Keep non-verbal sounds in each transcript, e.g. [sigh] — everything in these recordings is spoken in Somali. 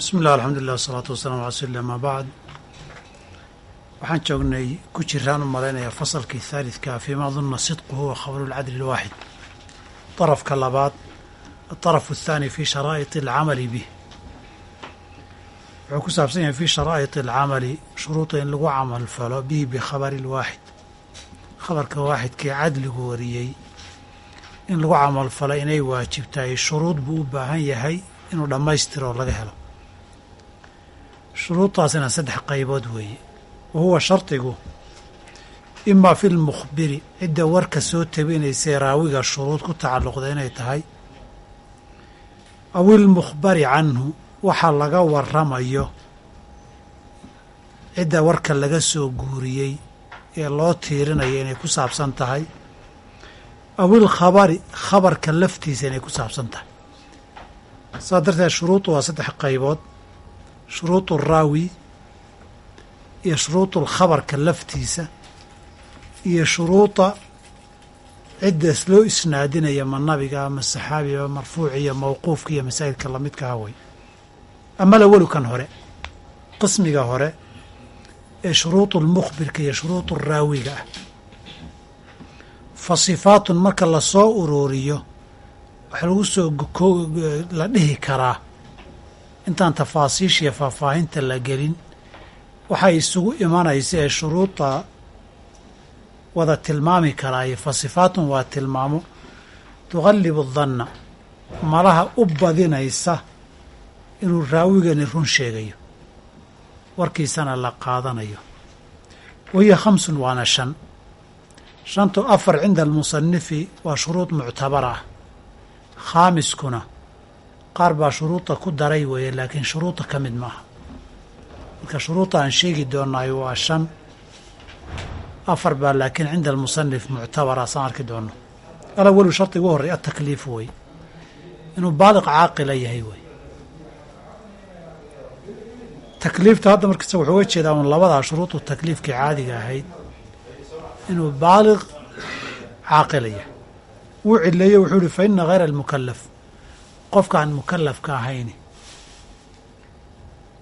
bismi illah alxamdulilah wasalaatu wasalaam ala rasuuli amaa bacd waxaan joognay ku jiraan u malaynayaa fasalkii haalidka fiima dunna sidqu huwa khabru lcadli lwaaxid darafka labaad adarafu athaani fi sharaa'iti alcamali bih. Wuxuu ku saabsan yahay fi sharaa'iti alcamali shuruuda in lagu camal falo bihi bikhabari lwaaxid khabarka waaxidkii cadligu wariyey in lagu camal falo inay waajibtahay shuruud buu u baahan yahay inuu dhammaystiroo laga helo shuruudtaasina saddex qaybood weeye wa huwa shardigu imaa fi lmukhbiri cidda warka soo tabinaysay raawiga shuruud ku tacalluqda inay tahay aw ilmukhbari canhu waxa laga warramayo cidda warka laga soo guuriyey ee loo tiirinayo inay ku saabsan tahay aw ilkhabari khabarka laftiisa inay ku saabsan tahay saas darteed shuruudu waa saddex qaybood shuruudu raawi iyo shuruudu lkhabarka laftiisa iyo shuruuda ciddaas loo isnaadinaya ma nabiga ama saxaabiga marfuuc iyo mawquufka iyo masaa'ilka lamidkaha way. Ama lawalu kan hore qismiga hore ee shuruudu lmukhbirka iyo shuruudu raawiga ah. Fa sifaatun marka la soo uruuriyo waxaa lagu soo la dhihi karaa intaan tafaasiishiya faahfaahinta la gelin waxay isugu imanaysa ee shuruuda wada tilmaami karaaye fa sifaatun waa tilmaamo. Tuqallibu danna malaha u badinaysa inuu raawigani run sheegayo warkiisana la qaadanayo. Wahiya khamsun waana shan. Shantu afar cinda almusanifi waa shuruud muctabar ah. Khaamiskuna qaar baa shuruuda ku daray weeye laakiin shuruuda ka mid maaha. Marka shuruuda aan sheegi doonaayo waa shan afar baa laakiin cinda almusanif muctabara saan arki doono. Alawelu shardi ugu horrey atakliifu wey inuu baaliq caaqila yahay wey takliifta hadda markasta wuxuu uga jeedaa un labadaa shuruudu takliifkii caadiga ahayd inuu baaliq caaqila yahay. Wuu cileeye wuxuu ihi fa ina hayra almukalaf qofkaan mukalafka ahayni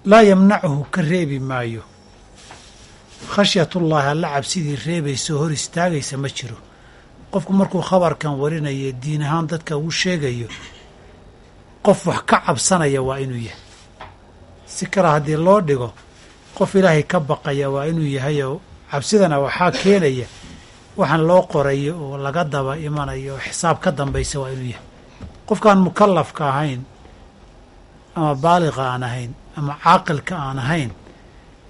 laa yamnachu ka reebi maayo. Khashyatullaahi alla cabsidii reebaysa hor istaagaysa ma jiro. Qofku markuu khabarkan warinayo diin ahaan dadka uu sheegayo qof wax ka cabsanaya waa inuu yahay. Si kale haddii loo dhigo qof ilaahay ka baqaya waa inuu yahay oo cabsidana waxaa keenaya waxaan loo qorayo oo laga daba imanayo oo xisaab ka dambaysa waa inuu yahay qofkaan mukalafka ahayn ama baaliqa aan ahayn ama caaqilka aan ahayn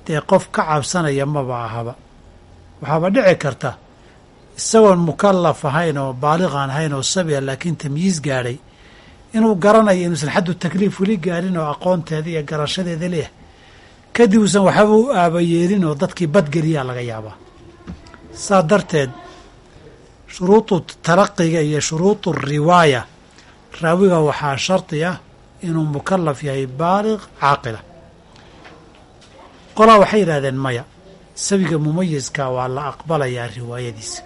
dee qof ka cabsanaya maba ahaba waxaaba dhici karta isagoon mukalaf ahayn oo baaliq aan ahayn oo sabiya laakiin tamyiis gaadhay inuu garanayo inuusan xaddu takliif weli gaadhin oo aqoonteeda iyo garashadeeda leeh kadib uusan waxba u aabayeelin oo dadkii badgeliyaa laga yaabaa. Saa darteed shuruudu talaqiga iyo shuruudu riwaaya raawiga waxaa shardi ah inuu mukalaf yahay baaliq caaqila qolaa waxay yidhahdeen maya sabiga mumayiska waa la aqbalayaa riwaayadiisa.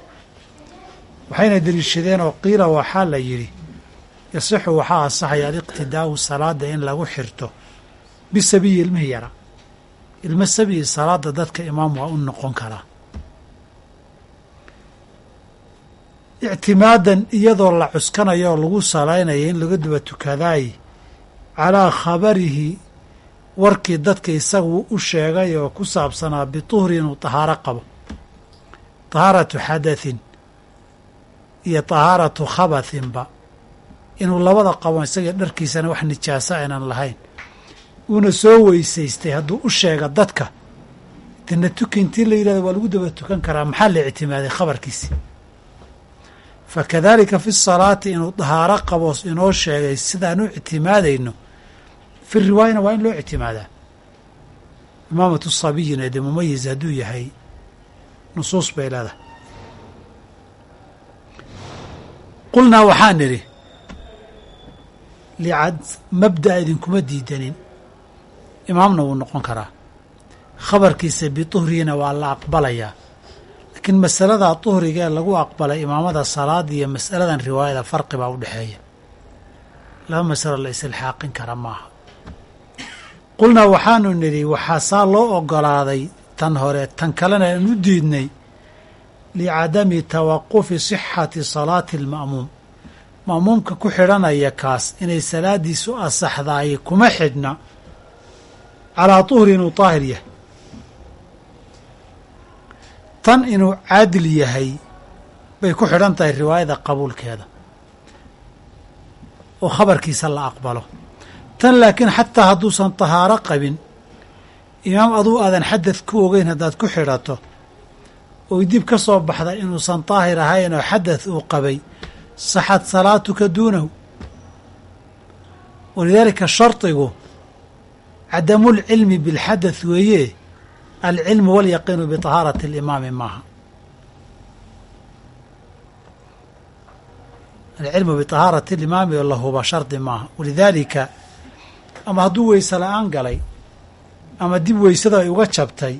Waxayna deliishadeen oo qiila waxaa la yidhi yasixu waxaa asaxaya aliqtidaa'u salaada in lagu xirto bisabiyi ilmihii yara. Ilmo sabiyi salaada dadka imaam waa u noqon karaa ictimaadan iyadoo la cuskanayo oo lagu salaynaya in laga duba tukadaay calaa khabarihi warkii dadka isagu u sheegay oo ku saabsanaa bituhri inuu tahaaro qabo. Tahaaratu xadathin iyo tahaaratu khabathinba. Inuu labada qabo isaga dharkiisana wax nijaaso aynan lahayn. Uuna soo weysaystay hadduu u sheega dadka dana tuki intii la yidhahdo waa lagu daba tukan karaa maxaa la ictimaaday khabarkiisi fakadalika fi salaati inuu dahaaro qaboos inoo sheegay sidaan u ictimaadayno fi riwaayana waa in loo ictimaadaa imaamatu sabiyina dee mumayis hadduu yahay nusuus bay leedahay qulnaa waxaan nidhi licad mabda'a idinkuma diidanin imaamna wuu noqon karaa khabarkiisa bituhriyina waa la aqbalayaa laakiin masaladaa duhriga ee lagu aqbalay imaamada salaada iyo masaladan riwaayada farqi baa u dhexeeya. Laba masalo la isilxaaqin kara maaha. Qulnaa waxaanu nidhi waxaa saa loo ogolaaday tan hore tan kalena aan u diidnay licadami tawaqufi sixati salaati alma'muum. Ma'muumka ku xidhanaya kaas inay salaadiisu asaxdaay kuma xidhna calaa tuhri inuu daahir yahay tan inuu caadil yahay bay ku xidhan tahay riwaayada qabuulkeeda. Oo khabarkiisa la aqbalo. Tan laakiin xataa hadduusan tahaaro qabin imaam aduu aadan xadad ku ogeyn haddaad ku xidhato oy dib ka soo baxda inuusan daahir ahayn oo xadad uu qabay saxad salaatuka duunahu walidaalika shardigu cadamulcilmi bilxadath weeye alcilmu walyaqiinu biطahaarati alimaami maaha alcilmu biطahaarati alimaami oo la huba shardi maaha walidaalika ama hadduu weyse la'aan galay ama dib weysada ay uga jabtay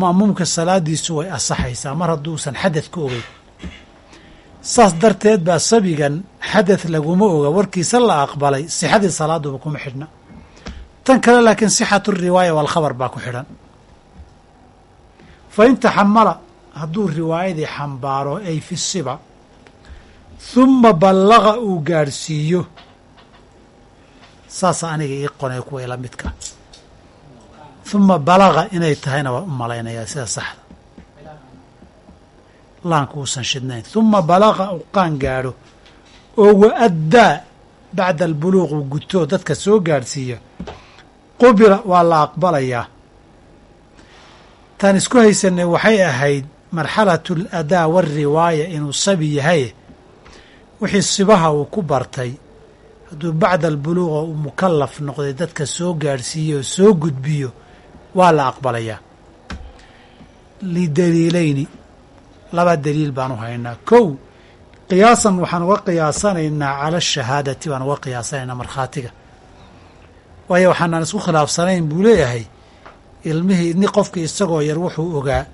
ma'muumka salaadiisu way asaxaysaa mar hadduusan xadad ku ogeyn saas darteed baa sabigan xadad laguma oga warkiisa la aqbalay sixadii salaaduba kuma xidhna tan kale laakiin sixatu riwaaya walkhabar baa ku xidhan fa in taxamala hadduu riwaayadii xambaaro ay fi siba humma ballaqa uu gaadhsiiyo. Saasa aniga ii qonay kuwa ila midka. Humma balaga inay tahayna waa u malaynayaa sida saxda. Laanku uusan shidnayn. Humma balaqa uu qaan gaadho oo wa addaa bacda albuluuq uu gutoo dadka soo gaadhsiiya qubila waa la aqbalayaa taan isku haysanay waxay ahayd marxalatu aladaa walriwaaya inuu sabi yahay. Wixii sibaha uu ku bartay. Hadduu bacda albuluuqa uu mukallaf noqday dadka soo gaadhsiiyo oo soo gudbiyo waa la aqbalayaa lidaliilayni laba daliil baan u haynaa. Kow qiyaasan waxaan uga qiyaasanaynaa cala ashahaadati baan uga qiyaasanaynaa markhaatiga. Waayo waxaanaan isku khilaafsanayn buu leeyahay ilmihii ni qofkii isagoo yar wuxuu ogaa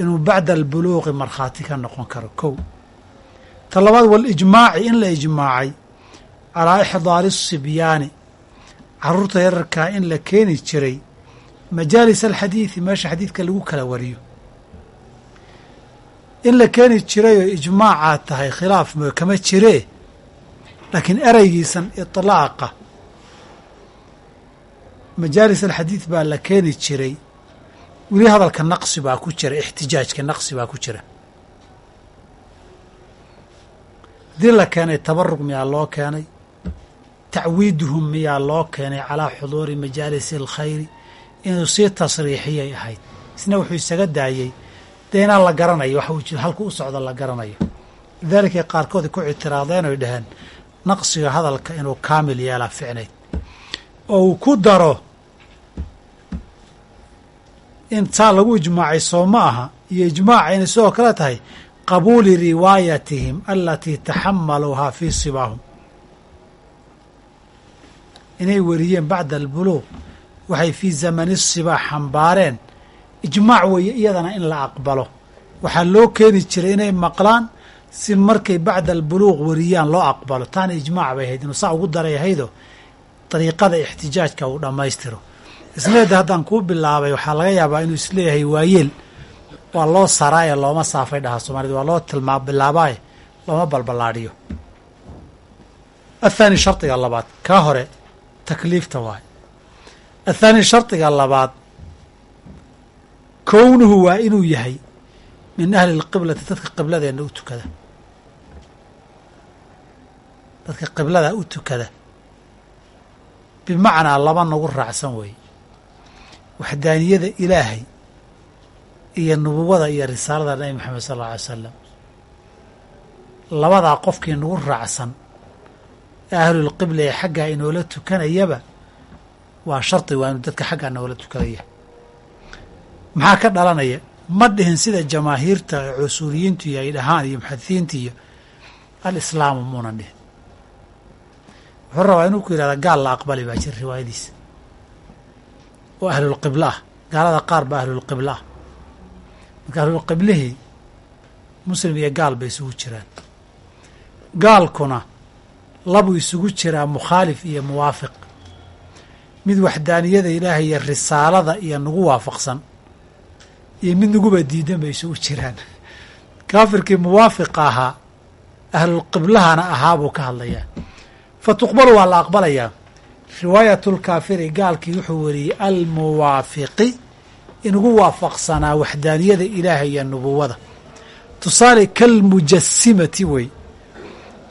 inuu bacda albuluuqi markhaati ka noqon karo kow. Ta labaad walijmaaci in la ijmaacay calaa ixdaari asibyaani carruurta yararkaa in la keeni jiray majaalis alxadiidi meesha xadiidka lagu kala wariyo. In la keeni jiray oo ijmaacaa tahay khilaaf kama jiree laakiin ereygiisan iطlaaqa majaalis alxadiid baa la keeni jiray. Weli hadalka naqsi baa ku jira ixtijaajka naqsi baa ku jira. Haddii la keenay tabarug miyaa loo keenay tacwiiduhum miyaa loo keenay calaa xuduuri majaalisi alkhayri inuu sii tasriixiyay ahayd. Isna wuxuu isaga daayey dee inaan la garanayo waxa halku u socdo la garanayo. Lidaalika qaarkood ku ictiraadeen oy dhaheen naqsiga hadalka inuu kaamil yeelaa ficnayd oo uu ku daro in saa lagu ijmaacay soo ma aha. Iyo ijmaaca inay sidoo kale tahay qabuuli riwaayatihim alatii taxamaluuhaa fii sibaahum inay wariyeen bacda albuluuq waxay fii zamani sibaa xambaareen. Ijmaac weeye iyadana in la aqbalo. Waxaa loo keeni jiray inay maqlaan si markay bacda albuluuq wariyaan loo aqbalo. Taana ijmaac bay ahayd inuu saa ugu daray ahaydo dariiqada ixtijaajka uu dhammaystiro. Isleeda haddaan kuu bilaabay waxaa laga yaabaa inuu is leeyahay waayeel. Waa loo saraaye looma saafay dhahaa soomaalida waa loo tilmaa bilaabaaye looma balballaadhiyo. Athaani shardiga labaad kaa hore takliifta waay athaani shardiga labaad kownuhu waa inuu yahay min ahli lqiblati dadka qibladeenna u tukada. Dadka qiblada u tukada bimacnaa laba nagu raacsan weeye waxdaaniyada ilaahay iyo nubuwada iyo risaalada nabi moxamed sal alla alay salam labadaa qofkii nagu raacsan ahlulqibla ee xaggaa inoola tukanayaba waa shardi waa inuu dadka xaggaa noola tukanaya. Maxaa ka dhalanaya? Ma dhihin sida jamaahiirta cusuuriyiintu iyo ay dhahaan iyo muxadisiinta iyo alislaamu muunan dhihin wuxuu rabaa inuu ku yidhahda gaal la aqbali baa jira riwaayadiisa. Oo ahlulqibla ah gaalada qaar baa ahlulqibla ah marka ahlulqiblihii muslim iyo gaal bay isugu jiraan. Gaalkuna labuu isugu jiraa mukhaalif iyo muwaafiq. Mid waxdaaniyada ilaahay iyo risaalada iyo nagu waafaqsan. Iyo mid naguba diidan bay isugu jiraan. Kaafirkii muwaafiqa ahaa ahlulqiblahana ahaa buu ka hadlayaa fa tuqbalu waa la aqbalayaa riwaayatulkaafiri gaalkii wuxuu wariyey almuwaafiqi inugu waafaqsanaa waxdaaniyada ilaahay iyo nubuwada. Tusaale kalmujasimati wey.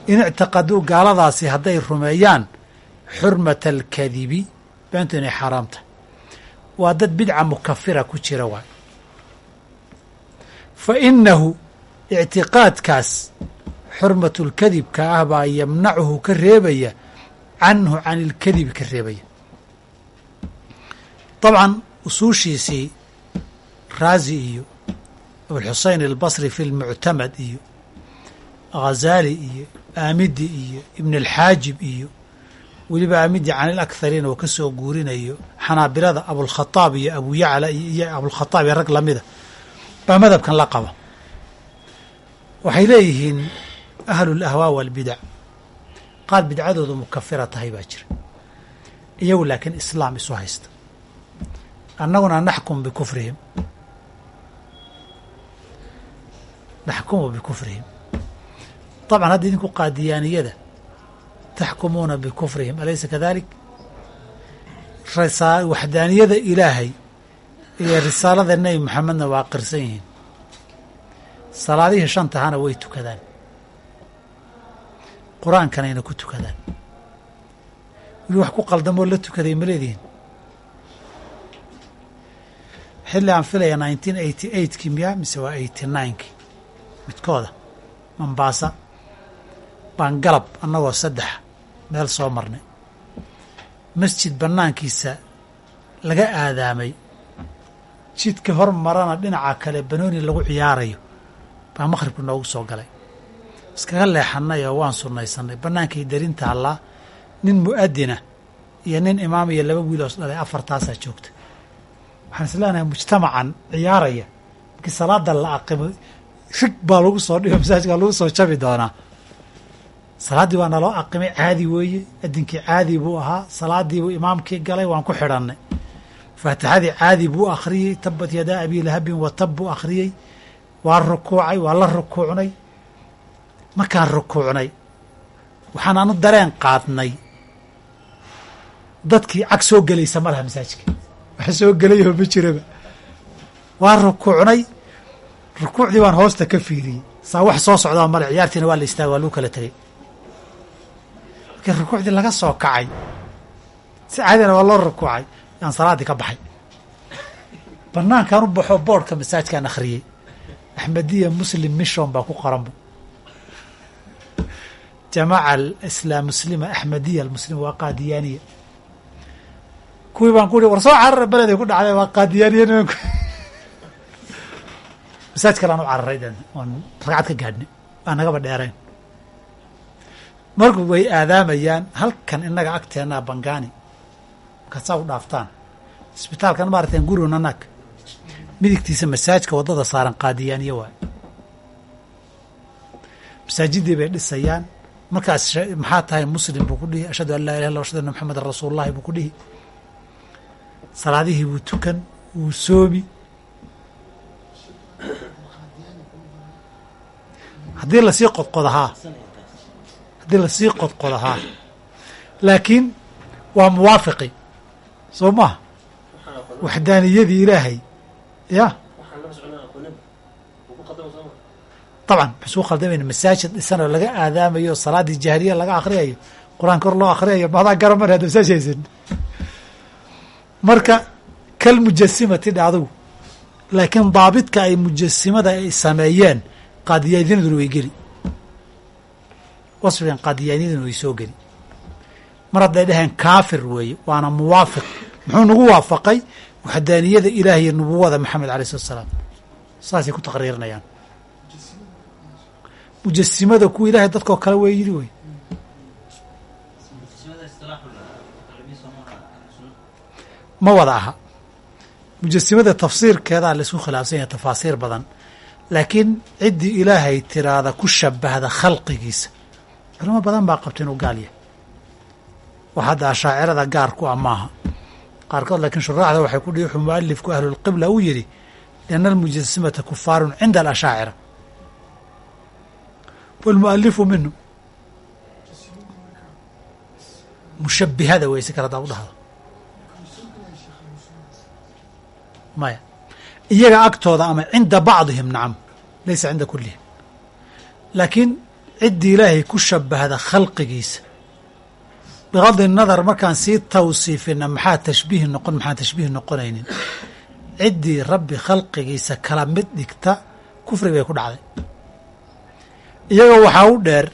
In ictiqaduu gaaladaasi hadday rumeeyaan xurmata alkadibi beentu inay xaaraam tahay. Waa dad bidca mukafira ku jira waay. Fa inahu ictiqaadkaas xurmatulkadibka ah baa yamnacuhu ka reebaya canhu can ilkadibi ka reebaya. Dabcan usuushiisii raazi iyo abulxuseyn albasri fi lmuctamad iyo ghazaali iyo aamidi iyo ibn alxaajib iyo weliba aamidi can ilakhariin oo ka soo guurinayo xanaabilada abulkhataab iyo abu yacla iyo abulkhataab iyo rag lamida baa madhabkan la qaba. Waxay leeyihiin ahlulahwaa walbidac qaar bidcadoodu mukafira tahay baa jira. Iyagu laakiin islaam isu haysta. Annaguna naxkum bikufrihim. Naxkumu bikufrihim. Dabcan hadda idinku qaadiyaaniyada taxkumuuna bikufrihim alaysa kadalik? Waxdaaniyada ilaahay iyo risaalada nebi maxamedna waa qirsan yihiin. Salaadihii shantahana way tukadaan qur'aankanayna ku tukadaan. Weli wax ku qaldamoo la tukaday ma leedihiin? Xilli aan filaya nineteen eighty eightkii miya mise waa eighty ninekii midkooda. Mambaasa baan galab annagoo saddex meel soo marnay. Masjid bannaankiisa laga aadaamay. Jidka hor marana dhinaca kale banooni lagu ciyaarayo. Baa maqhribku noogu soo galay iskaga leexannay oo waan sunnaysanay bannaankii darinta allaa nin mu'adina iyo nin imaam iyo laba wiiloos dhalay afartaasaa joogta waxaan isleenahay mujtamacan ciyaaraya. Markii salaada la aqimo rig baa lagu soo dhigo masaajidkaa lagu soo jabi doonaa. Salaaddii waa naloo aqimay caadi weeye. Adinkii caadi buu ahaa. Salaadiibuu imaamkii galay waan ku xidhannay. Faatixadii caadi buu akhriyey. Tabat yadaa abi lahabin watab buu akhriyey. Waa rukuucay waa la rukuucnay markaan rukuucnay waxaan anu dareen qaadnay. Dadkii cag soo gelaysa ma laha wax soo gelayoo ma jiraba. Waa rukuucnay rukuucdii baan hoosta ka fiiriyey saa wax soo socdaa male ciyaartiina waa la istaaga waa lagu kala tegey markii rukuucdii laga soo kacay si caadina waa loo rukuucay yaan salaaddii ka baxay. Banaankaan u baxo boodhka masaajkaan akhriyey axmediya muslim mishon baa ku qoranba jamaaca islaam muslima axmediya almuslim waa qaadiyaaniya kuwii baan ku uhi war soo carara beleday ku dhacday waa qaadiyaaniya nimanku masaaj kalean u cararay den oon ragcad ka gaadhnay waa nagaba dheerayn marku way aadaamayaan halkan inaga agteennaa bangaani markaad u dhaaftaan isbitaalkan maaratan guriga nanak midigtiisa masaajka waddada saaran qaadiyaaniya waay masaajidii bay dhisayaan markaas maxaa tahay muslim buu ku dhihi ashhadu an laa ilah illa ashhadu anna maxamedan rasuulullahi buu ku dhihi. Salaadihii buu tukan wuu soomi haddii la sii qodqodahaa haddii la sii qodqodahaa laakiin waa muwaafiqi. Soo maha waxdaaniyadii ilaahay. Ya dabcan maxsuu khaldamayna masaajid dhisan oo laga aadaamayo salaaddii jahriya laga akhriyayo qur'aan kor loo akhriyayo maadaa garamar hadda masaaj haysan marka kal mujasimati dha adugu laakiin daabidka ay mujasimada ay sameeyeen qaadiyaaniyaduna way geli wasfigan qaadiyaaniyaduna way soo geli mar hadday dhaheen kaafir weeye waana muwaafiq muxuu nagu waafaqay waxdaaniyada ilaah iyo nubuwada maxamed alay slat salaam saasay ku taqriirinayaan mujasimada kuwa ilaahay dadkoo kale way yidhi wey ma wada aha. Mujasimada tafsiirkeedaa la isku khilaafsan yahay tafaasiir badan. Laakiin ciddii ilaahay tiraada ku shabahda khalqigiisa culimo badan baa qabta inuu gaal yahay. Wax hadda ashaacirada gaar ku ah maaha. Qaarkood laakiin shuraaxda waxay ku dhihi wuxuu mualifku ahlulqibla u yidhi lianna almujasimata kufaarun cinda alashaacira walmualifu minhu mushabihada weyse kale hadaa u dhahdo maya iyaga agtooda ama cinda bacdihim nacam laysa cinda kulihim laakiin ciddii ilaahay ku shabahda khalqigiisa bigadi nadar markaan sii tawsiifina maxaa tashbiih noqon maxaan tashbiih noqonaynin ciddii rabbi khalqigiisa kala mid dhigta kufri bay ku dhacday iyaga waxaa u dheer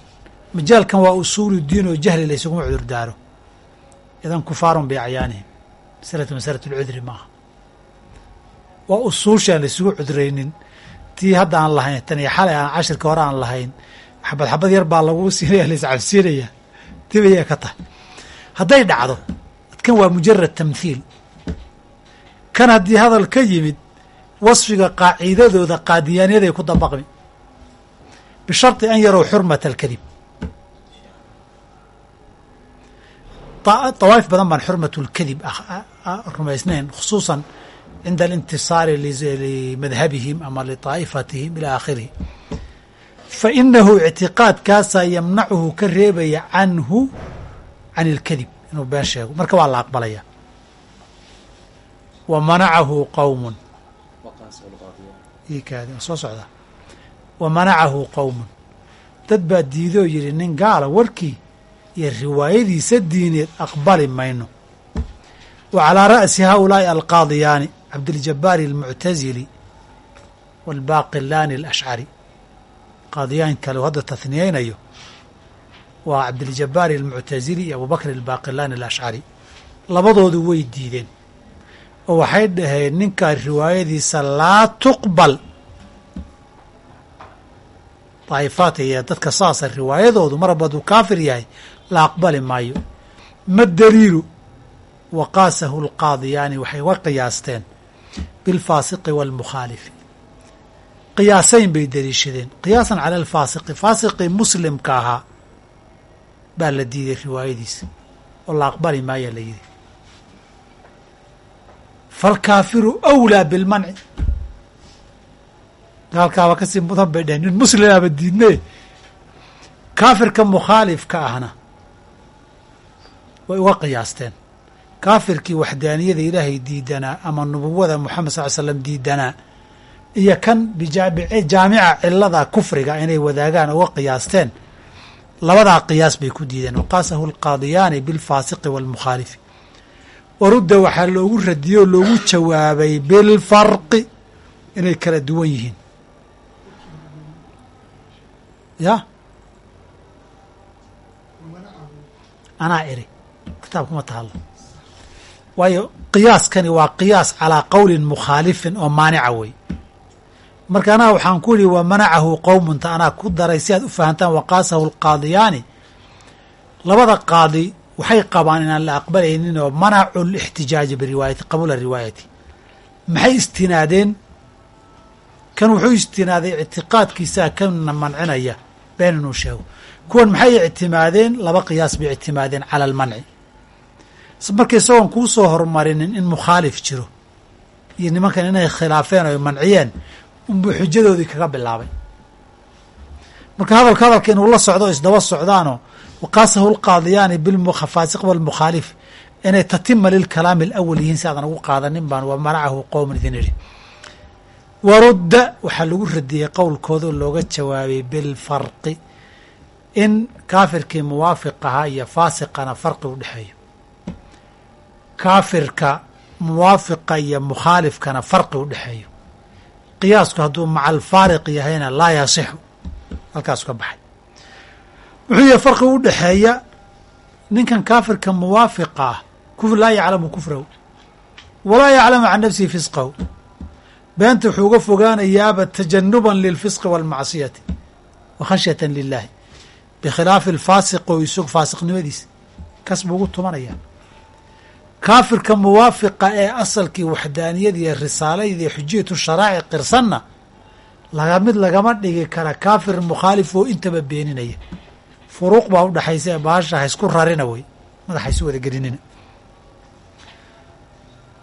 majaalkan waa usuulu diin oo jahli la ysuguma cudur daaro idan kufaarun biacyaanihim masalatu masalatu lcudri maaha. Waa usuushaan la isugu cuduraynin tii hadda aan lahayn tan xalay aan cashirka hore aan lahayn xabad xabad yar baa lagu siinaya la iscabsiinaya dib ayay ka tahay. Hadday dhacdo kan waa mujarad tamthiil. Kan haddii hadal ka yimid wasfiga qaaciidadooda qaadiyaanyaday ku dabaqmi bishari an yarow xurmata alkadib dawaa'if badan baan xurmat lkadib rumaysnayn khusuusan cinda alintisaari limadhabihim ama liطaa'ifatihim ilaa aakhirihi fa inahu ictiqaadkaasaa yamnacuhu ka reebaya canhu can اlkadib inuu been sheego marka waa la aqbalaya wa manacahu qowm soo soda wa manacahu qowmun dad baa diidoo yidhi nin gaala warkii iyo riwaayadiisa diineed aqbali mayno. Wa calaa ra'si haulaa'i alqaadiyaani cabdiljabaari almuctasili waalbaaqilaani alashcari qaadiyaan kale u hadda tahniyeynayo waa cabdiljabaari almuctasili iyo abubakr albaaqilaani alashcari labadoodu way diideen oo waxay dhaheen ninkaa riwaayadiisa laa tuqbal daa'ifaadka iyo dadka saasa riwaayadoodu mar walba kaafir yahay la aqbali maayo ma daliilu wa qaasahu alqaadiyaani waxay uga qiyaasteen bilfaasiqi waalmukhaalifi qiyaasayn bay deliishadeen qiyaasan cala alfaasiqi faasiqii muslimka ahaa baa la diiday riwaayadiisa oo la aqbali maayaa la yidhi falkaafiru awlaa bilmanci gaalkaaba ka sii mudan bay dheheen nin muslimaaba diidne. Kaafirka mukhaalifka ahna way uga qiyaasteen. Kaafirkii waxdaaniyada ilaahay diidanaa ama nubuwada moxamed sal l slam diidanaa iyo kan jaamica cilada kufriga inay wadaagaan uga qiyaasteen labadaa qiyaas bay ku diideen. Waqaasahu alqaadiyaani bilfaasiqi waalmukhaalifi warudda waxaa loogu radiyey oo loogu jawaabay bilfarqi inay kala duwan yihiin ya. Anaa iri. Kitaab kuma tahalo waayo qiyaaskani waa qiyaas calaa qowlin mukhaalifin oo maanica wey marka anaa waxaan ku idhi wa manacahu qowmunta anaa ku daray si aad u fahantaan waqaasahu alqaadiyaani. Labada qaadi waxay qabaan inaan la aqbalaynin oo manacu lixtijaaji biriwaayati qabuula riwaayati. Maxay istinaadeen? Kan wuxuu istinaaday ictiqaadkiisaa kana mancinaya been inuu sheego. Kuwan maxay ictimaadeen? Laba qiyaas bay ictimaadeen cala almanci. Marka isagoon kuu soo horumarinin in mukhaalif jiro iyo nimankan inay khilaafeen oo manciyeen unbuu xujadoodii kaga bilaabay. Marka hadalka hadalka inuu la socdo o isdaba socdaanoo waqaasahu lqaadiyaani bilfaasiq walmukhaalif inay tatima lilkalaami alawal yihiin si aadan ugu qaadanin baan wa manacahu qowman idin idhi warudda waxaa lagu radiyey qowlkoodao looga jawaabay bilfarqi in kaafirkii muwaafiq ahaa iyo faasiqana farqi u dhexeeyo. Kaafirka muwaafiqa iyo mukhaalifkana farqi u dhexeeyo. Qiyaasku hadduu maca alfaariq yahayna laa yasixu halkaasu ka baxay. Wuxuu yahay farqi u dhexeeya ninkan kaafirka muwaafiqa ah laa yaclamu kufrahu walaa yaclamu can nafsihi fisqahu beenta wuxuu uga fogaanayaaba tajanuban lilfisqi waalmacsiyati wa lilahi bikhilaafi alfaasiq oo isag faasiqnimadiisa. Kas buu ugu tumanayaa kaafirka muwaafiqa ee asalkii waxdaaniyada iyo xujiyatu sharaaci qirsanna laga mid lagama dhigi kara kaafir mukhaalif oo intaba beeninaya. Furuuq baa u dhexaysa ee baasha ha isku rarina wey madaxa isu wada gelinina.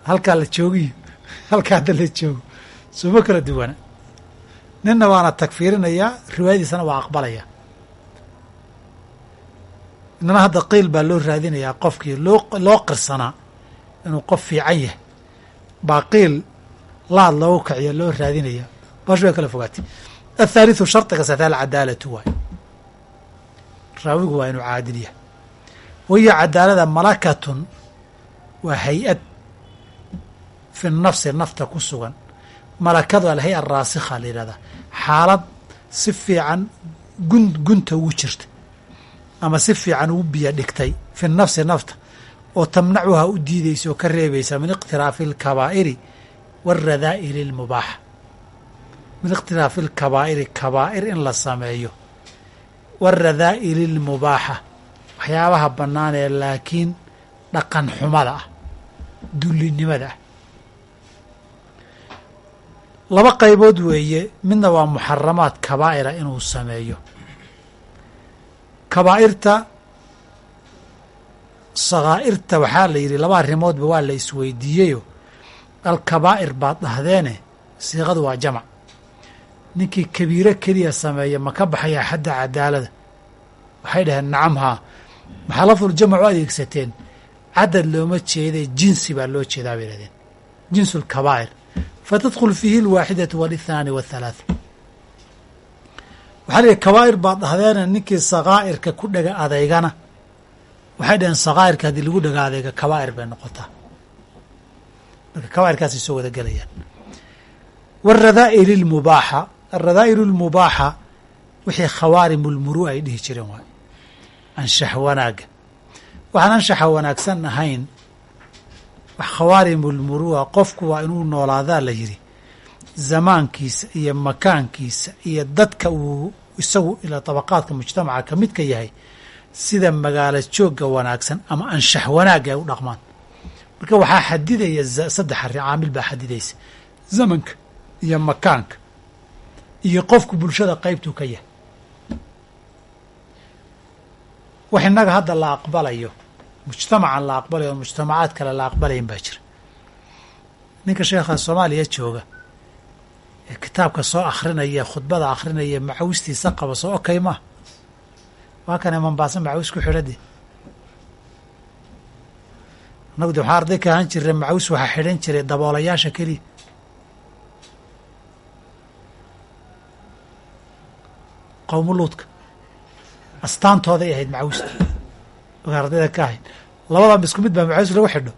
Halkaa la joogiyo. [laughs] Halkaa hadda la joogo sooma kala duwana. Ninna waana tagfiirinayaa riwaayadiisana waa aqbalaya. Inana hadda qiil baa loo raadinayaa qofkii loo loo qirsanaa inuu qof fiican yahay. Baa qiil laad loogu kaciya loo raadinaya baashu way kala fogaatay. Athaalithu shardiga sataa alcadaalatu waay raawigu waa inuu caadil yahay. Wahiyo cadaalada malakatun waa hay'ad fi nafsi nafta ku sugan malakadu alhay-a araasikha la yidhahdaa xaalad si fiican gun gunta ugu jirta ama si fiican ugu biyo dhigtay. Fi nafsi nafta oo tamnacuha u diideysa oo ka reebaysa min iqtiraafi alkabaa'iri waalradaa'ili almubaaxa. Min ikhtilaafi alkabaa'iri kabaa'ir in la sameeyo. Waalradaa'ili almubaaxa waxyaabaha bannaan ee laakiin dhaqan xumada ah dullinimada ah laba qaybood weeye midna waa muxaramaad kabaa'ira inuu sameeyo. Kabaa'irta sakhaa'irta waxaa la yidhi laba arrimoodba waa la isweydiiyeyo. Alkabaa'ir baad dhahdeene siiqadu waa jamac. Ninkii kabiiro keliya sameeya ma ka baxayaa xadda cadaalada? Waxay dhaheen nacam haa. Maxaa lafdul jamac u adeegsateen? Cadad looma jeeday jinsi baa loo jeedaa bay dhahdeen jinsu lkabaa'ir fatadkhul fiihi alwaaxidatu walithaani wathalaatha waxaa yidhi kabaa'ir baad dhahdeene ninkii sakhaa'irka ku dhega adeygana waxay dhaheen sakhaa'irka haddii lagu dhega adeyga kabaa'ir bay noqotaa marka kabaa'irkaasay soo wada gelayaan waalradaa'ili almubaaxa alradaa'ilu almubaaxa wixii khawaarimu lmuru ay dhihi jireen waay anshax wanaagga waxaan anshaxa wanaagsan ahayn wax khawaarimu lmurua qofku waa inuu noolaadaa la yidhi. Zamaankiisa iyo makaankiisa iyo dadka uu isagu ilaa dabaqaadka mujtamaca ka midka yahay sida magaalo joogga wanaagsan ama anshax wanaagga ay u dhaqmaan. Marka waxaa xadidaya saddex arrin caamil baa xadidaysa. Zamanka iyo makaanka iyo qofku bulshada qaybtuu ka yahay. Wax innaga hadda la aqbalayo mujtamacan la aqbalayo oo mujtamacaad kale la aqbalayin baa jira. Ninka sheekha soomaaliya jooga ee kitaabka soo akhrinaya khudbada akhrinaya macawistiisa qaba soo okay maa waa kane mambaasa macawis ku xidhade annagu de waxaa arday ka ahaan jirra macawis waxaa xidhan jiray daboolayaasha keliya qowmuluudka astaantooday ahayd macawista markaa ardayda ka ahayd labadan isku mid baa macawis lagu xidho.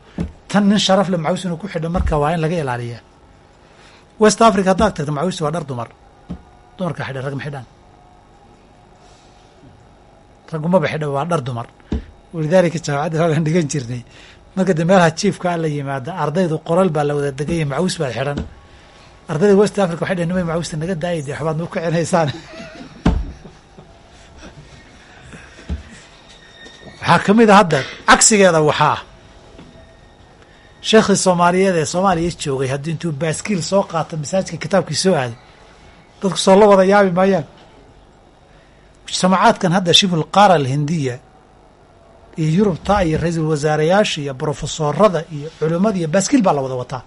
Tan nin sharaf le macawis inuu ku xidho marka waa in laga ilaaliyaa west africa haddaad tagto macawista waa dhar dumar. Dumarka xidhan rag ma xidhaan. Raggumaba xidha waa dhar dumar. Walidaalika jaamacadda waagaan dhigan jirnay. Marka de meelaha jiifka a la yimaada ardaydu qoral baa la wada deganya macawis baad xidhan. Ardayda west africa waxay dhhen nimay macawista naga daayay dee waxbaad nagu kicinaysaan waxaa ka mid a hadda cagsigeeda waxaa ah. Sheekhii soomaaliyeed ee soomaaliya joogay haddii intuu baaskiil soo qaato masaajidka kitaabkii soo aaday. Dadku soo la wada yaabi maayaan. Mujtamacaadkan hadda shibul qaara alhindiya iyo yurubta iyo ra'iisul wasaarayaasha iyo brofesorada iyo culimmada iyo baaskiil baa la wada wataa.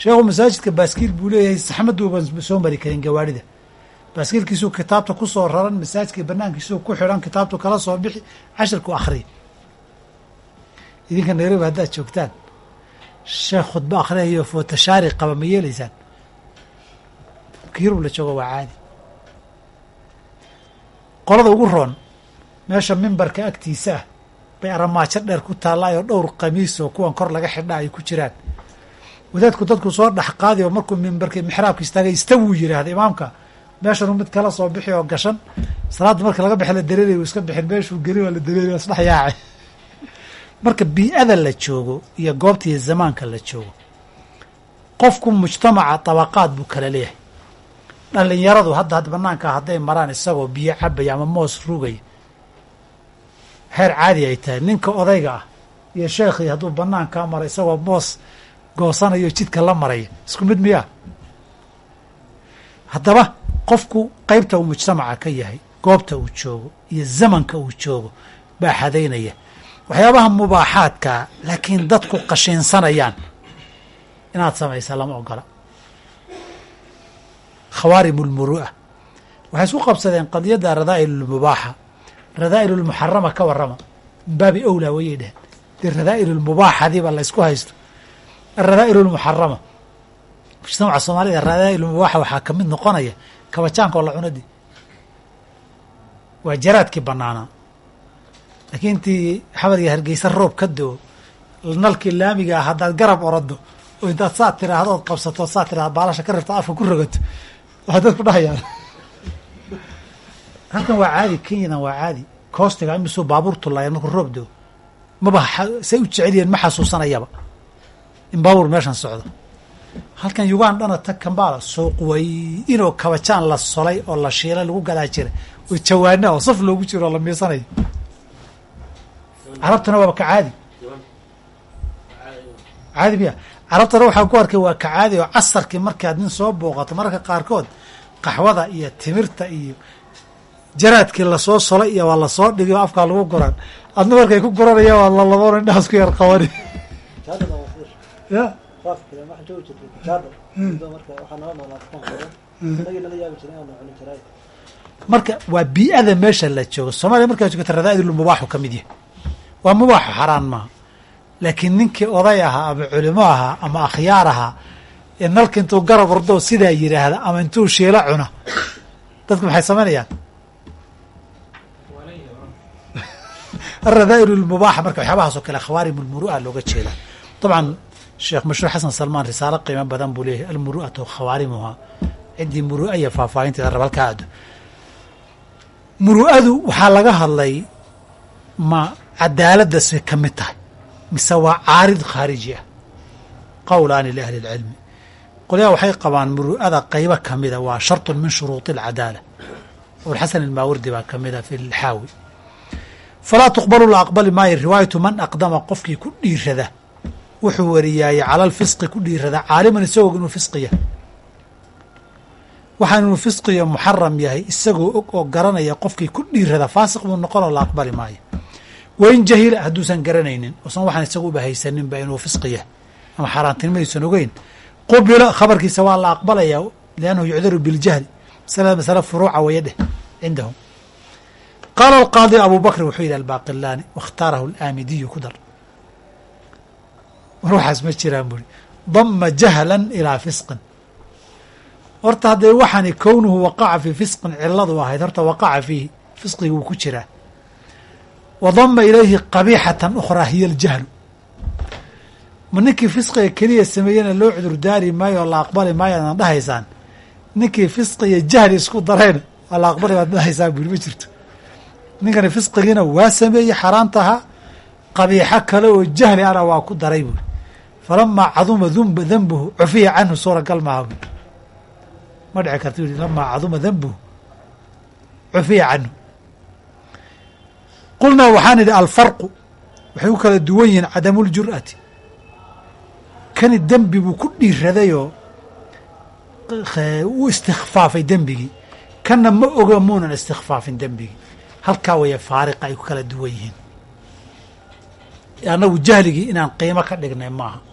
Sheekhu masaajidka baaskiil buu leeyahay saxmaduuban soo mari karin gawaarida baaskiilkiisuu kitaabta ku soo raran masaajidka banaankiisuu ku xidhan kitaabtu kala soo bixi cashirku akhriya idinka nairobi haddaad joogtaan. Sheekh khudbo akhriyayo footashaari qaba ma yeelaysaan? Yurub la joogo waa caadi. Qolada ugu roon meesha mimbarka agtiisa ah bay aramaajo dheer ku taallaayo dhowr qamiis oo kuwan kor laga xidha ay ku jiraan. Wadaadku dadku soo dhex qaadi oo markuu mimbarka mixraabka istaagay istawuu yidhaahda imaamka meeshanuu mid kala soo bixi oo gashan salaadda marka laga bixi la dareeray uu iska bixin meeshuu geli waa la dareeray waa isdhex yaacay. [laughs] Marka bii-ada la joogo iyo goobta iyo zamaanka la joogo qofku mujtamaca dabaqaad buu kala leeyahay. Dhalinyaradu hadda had banaanka hadday maraan isagoo biyo cabaya ama moos rugaya heer caadi ay tahay. Ninka odayga ah iyo sheekhii hadduu banaankaa maro isagoo moos goosanayo jidka la maraya isku mid miyaa? Haddaba qofku qaybta uu mujtamaca ka yahay goobta uu joogo iyo zamanka uu joogo baa xadaynaya. Waxyaabaha mubaaxaadkaa laakiin dadku qashiinsanayaan. Inaad samaysa lama ogola. Khawaarim lmuru'a waxay isku qabsadeen qadiyadda radaa'il lmubaaxa radaa'il lmuxarama ka warrama. Min baabi owlaa wayay dheheen dee radaa'il lmubaaxadiiba la ysku haysto. Aradaa'il lmuxarama mujtamaca soomaalida radaa'il mubaaxa waxaa ka mid noqonaya kabajaanka oo la cunadii waa jaraadkii banaanaa laakiin intii xabad hargeysa roob ka do nalkii laamiga ah haddaad garab orado oo intaad saa tiraahdo ood qabsato saa tiraahdo baalasha ka ribto afka ku rogato waa dadku dhahayaan. Halkan waa caadi kenyadan waa caadi. Koostiga imisuu baabuur tullaayeen markuu roob doo maba say u jeceliyeen ma xasuusanayaba in baabuur meeshan socdo halkan ugandhana ta kambala suuq way inoo kabajaan la solay oo la shiilay lagu gadaa jira oo jawaana oo saf loogu jiro oo la miisanayo carabtuna waaba ka caadi. Caadi miya carabtana waxaa ku arkay waa ka caadi oo casarkii markaad nin soo booqato mararka qaarkood qaxwada iyo timirta iyo jaraadkii la soo solay iyo waa la soo dhigay oo afkaa lagu goran adna markay ku goranaya waa lalaboon indhahaas ku yar qabani. Ya marka waa bii-ada meesha la joogo. Soomaliya markaa joogta radaa'idul mubaaxu ka mid yahay. Waa mubaaxu xaraan maaha laakiin ninkii oday ahaa ama culimo ahaa ama akhyaar ahaa ee nalka intuu garab ordoo sidaa yidhaahda ama intuu shiilo cuna dadku maxay samaynayaan aradaa'il [laughs] lmubaaxa marka waxyaabahaas oo kale khawaarim lmuru'a looga jeeda dabcan sheekh mashruur xasan salmaan risaalo qiimo badan buu leeyahay almuru'atu khawaarimuhaa. Ciddii muru'a iyo faahfaahinteeda rab halkaa addo muru'adu waxaa laga hadlay ma cadaaladda say ka mid tahay mise waa caarid khaariji ah? Qowlaani liahli ilcilmi. Qolyaha waxay qabaan muru'ada qaybo ka mida ah waa shartun min shuruudi alcadaala abulxasan almaawardi baa ka mida ah fi lxaawi falaa tuqbalu la aqbali maayo riwaayatu man aqdama qofkii ku dhiirada wuxuu wariyaaye cala alfisqi ku dhiirada caaliman isagoo inuu fisqiya waxaan inuu fisqiyo muxaram yahay isagoo og oo garanaya qofkii ku dhiirada faasiq buu noqonoo la aqbali maayo. Wain jahila hadduusan garanaynin oosan waxaan isagu uba haysaninba inuu fisqi yahay. Ama xaaraantinimadiisan ogeyn. Qubila khabarkiisa waa la aqbalayaa liannahu yucdaru biljahli. Masalada masale furuuca waya dheh cindahum. Qaala alqaadi abu bakrin wuxuu yidhi albaaqilaani waاkhtaarahu alaamidiyu ku dar ruuxaas ma jiraan buri. Dama jahlan ilaa fisqin. Horta haddee waxaani kownuhu waqaca fii fisqin ciladu ahayd horta waqaca fiihi fisqigi wuu ku jiraa. Wa dama ilayhi qabiixatan ukhraa hiya aljahlu ma ninkii fisqiga keliya sameeyena loo cudurdaari maayo la aqbali maayo adna dhahaysaan. Ninkii fisqiga jahli isku darayna waa la aqbali baad dhahaysaan buri ma jirto. Ninkani fisqigiina waa sameeyey xaaraantaha qabiixo kale oo jahli ana waa ku daray buuri falamaa caduma dumba denbuhu cufiya canhu suuragal maaha buuri ma dhici karta lamaa caduma denbuhu cufiya canhu qulnaa waxaan idhi alfarqu waxay u kala duwan yihiin cadamu ljur'ati kani dembi buu ku dhiiradayoo u istikfaafay dembigii kanna ma oga muunan istikfaafin dembigii halkaa waya faariqa ay ku kala duwan yihiin annagu jahligii inaan qiimo ka dhignay maaha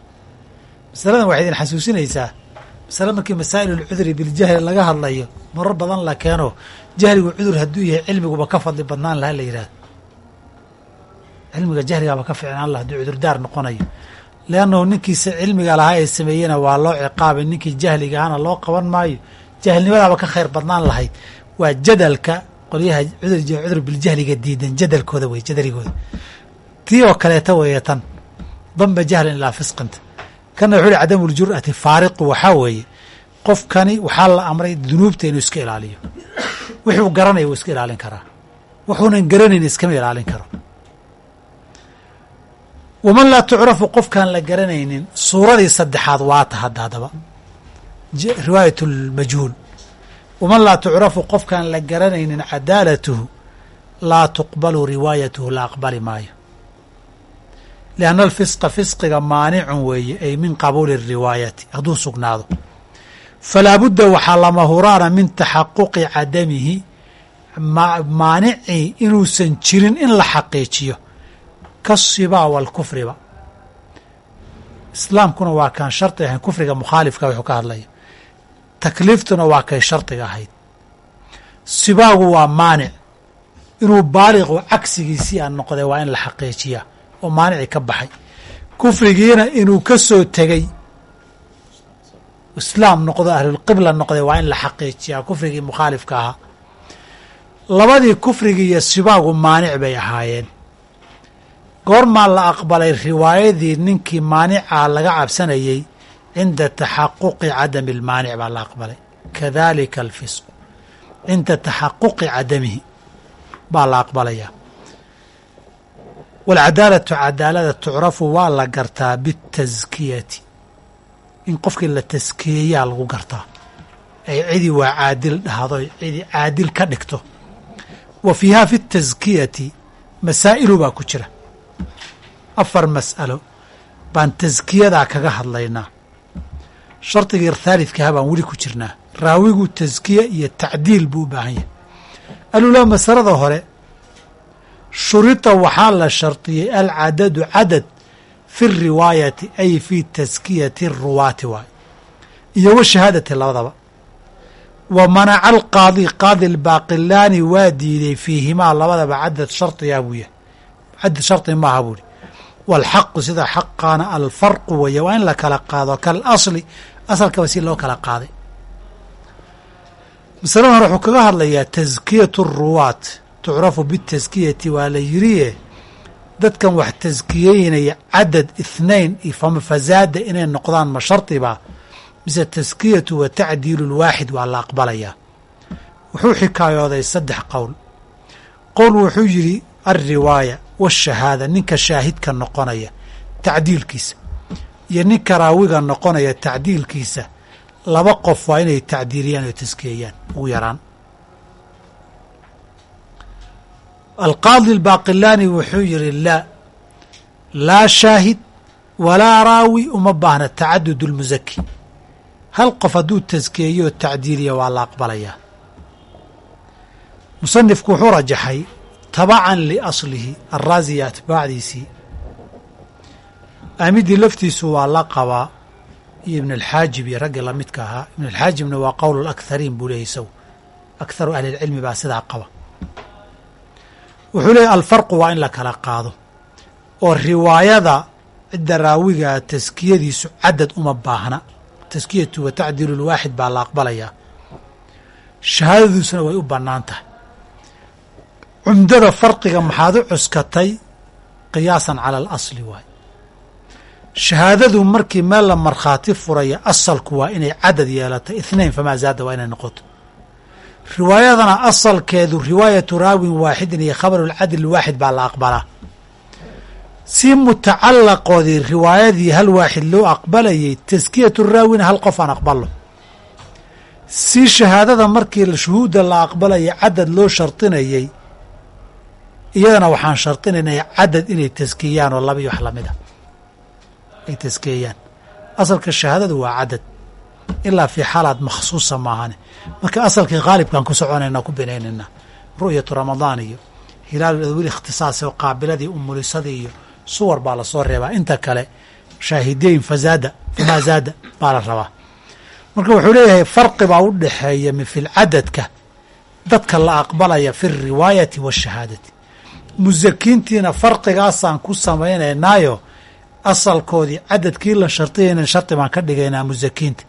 masaladan waxay idin xasuusinaysaa masale markii masaa'ilulcudri biljahli laga hadlayo marar badan la keeno jahligu cudur hadduu yahay cilmiguba ka fadli badnaan laha la yidhahdo cilmiga jahligaaba ka ficnaan laha hadduu cudurdaar noqonayo. Leannahu ninkiisa cilmiga lahaa ee sameeyena waa loo ciqaabay ninkii jahligaana loo qaban maayo. Jahilnimadaaba ka khayr badnaan lahayd. Waa jadalka qolyaha cudur biljahliga diidan jadalkooda wey jadaligooda tii oo kaleeta weeye tan. Damba jahlan ilaa fisqinta kana wuxuu uhi cadamu ljur'ati faariqu waxaa weeye qofkani waxaa la amray dunuubta inuu iska ilaaliyo. Wuxuu garanaya wuu iska ilaalin karaa. Wuxuunan garanayn iskama ilaalin karo. Waman laa tucrafu qofkaan la garanaynin suuradii saddexaad waata hadda haddaba. Riwaayat lmajhuul waman laa tucrafu qofkaan la garanaynin cadaalatuhu laa tuqbalu riwaayatuhu la aqbali maayo lianna alfisqa fisqiga maanicun weeye ay min qabuuli riwaayati hadduu sugnaado falaa budda waxaa lama huraana min taxaquqi cadamihi maanicii inuusan jirin in la xaqiijiyo kasibaa waalkufriba islaamkuna waa kaan shardi ahayn kufriga mukhaalifka wuxuu ka hadlaya takliiftuna waa kay shardiga ahayd sibaagu waa maanic inuu baaliqu cagsigiisii aan noqday waa in la xaqiijiyaa oo maanicii ka baxay. Kufrigiina inuu ka soo tegey islaam noqdo ahlulqibla noqday waa in la xaqiijiyaa kufrigii mukhaalifka ahaa. Labadii kufrigii iyo sibaagu maanic bay ahaayeen. Goormaa la aqbalay riwaayadii ninkii maanicaa laga cabsanayey cinda taxaquqi cadami almaanic baa la aqbalay. Kadalika alfisqu cinda taxaquqi cadamihi baa la aqbalayaa waalcadaalatu cadaalada tucrafu waa la gartaa biاtaskiyati in qofkii la taskiyeyaa lagu gartaa ay cidi waa caadil dhahdo cidi caadil ka dhigto wa fiiha fi اtaskiyati masaa'ilu baa ku jira afar mas'alo baan taskiyadaa kaga hadlaynaa shardigii thaalidkaha baan weli ku jirnaa raawigu taskiye iyo tacdiil buu u baahan yahay alulaa masalada hore shurita waxaa la shardiyey alcadadu cadad fi riwaayati ay fi taskiyati ruwaati waay. Iyo wa shahaadati labadaba. Wa manaca alqaadi qaadi albaaqilaani waa diiday fiihimaa labadaba cadad shardigaa buu yahay. Cadad shardi maaha buuhi waalxaqu sida xaqaana alfarqu weeye waa in la kala qaado kaalasli asalkaba si loo kala qaaday. Masalada hore wuxuu kaga hadlayaa taskiyatu ruwaat tucrafu bitaskiyati waa la yiriye dadkan wax taskiyeynaya cadad ithnain fama fasaada inay noqdaan ma shardiba mise taskiyatu wa tacdiilu lwaaxid waa la aqbalayaa wuxuu xikaayooday saddex qowl. Qowl wuxuu yidhi alriwaaya waashahaada ninka shaahidka noqonaya tacdiilkiisa iyo ninka raawiga noqonaya tacdiilkiisa laba qof waa inay tacdiiliyaan oo taskiyeeyaan ugu yaraan alqaadi albaaqilaani wuxuu yidhi laa laa shaahid walaa raawi uma baahna tacadud اlmusaki hal qof hadduu taskiyeeyo oo tacdiiliya waa la aqbalayaa musanifku wuxuu rajaxay tabacan liaslihi alraazi iyo atbaacdiisii. Aamidii laftiisu waa la qabaa iyo ibn alxaajib iyo raggii lamidka ahaa. Ibn alxaajibna waa qowl alakhariin buu leeyay isagu akharu ahli lcilmi baa sidaa qaba wuxuu leeyahy alfarqu waa in la kala qaado. Oo riwaayada cidda raawiga taskiyadiisu cadad uma baahna. Taskiyatu wa tacdiilu lwaaxid baa la aqbalayaa shahaadadiisuna way u bannaan tahay. Cumdada farqiga maxaad u cuskatay? Qiyaasan cala alasli waay. Shahaadadu markii meel la markhaati furaya asalku waa inay cadad yeelato ithnain famaa zaada waa inay noqoto riwaayadana asalkeedu riwaayatu raawin waaxidin iyo khabarulcadl waaxid baa la aqbalaa. Si mutacalaqoodii riwaayadii hal waaxid loo aqbalayay taskiyatu raawina hal qof aan aqbalo si shahaadada markii shuhuudda la aqbalaya cadad loo shardinayay iyadana waxaan shardinaynay cadad inay taskiyaan oo laba wax la mid a. Ay taskeeyaan asalka shahaadadu waa cadad ilaa fii xaalaad makhsuusa maahane marka asalkii khaalibkaan ku soconayna ku binaynayna ru'yatu ramadaan iyo hilaalu adwil ikhtisaas oo qaabiladii umulisadii iyo suwar baa la soo reebaa. Inta kale shaahideyn fazaada famaa zaada baa la rabaa. Marka wuxuu leeyahay farqi baa u dhexeeya mifil cadadka dadka la aqbalaya fi riwaayati waashahaadati musakiintiina farqigaasaan ku samaynaynaayo asalkoodii cadadkii la shardiyayna shardi baan ka dhigaynaa musakiinta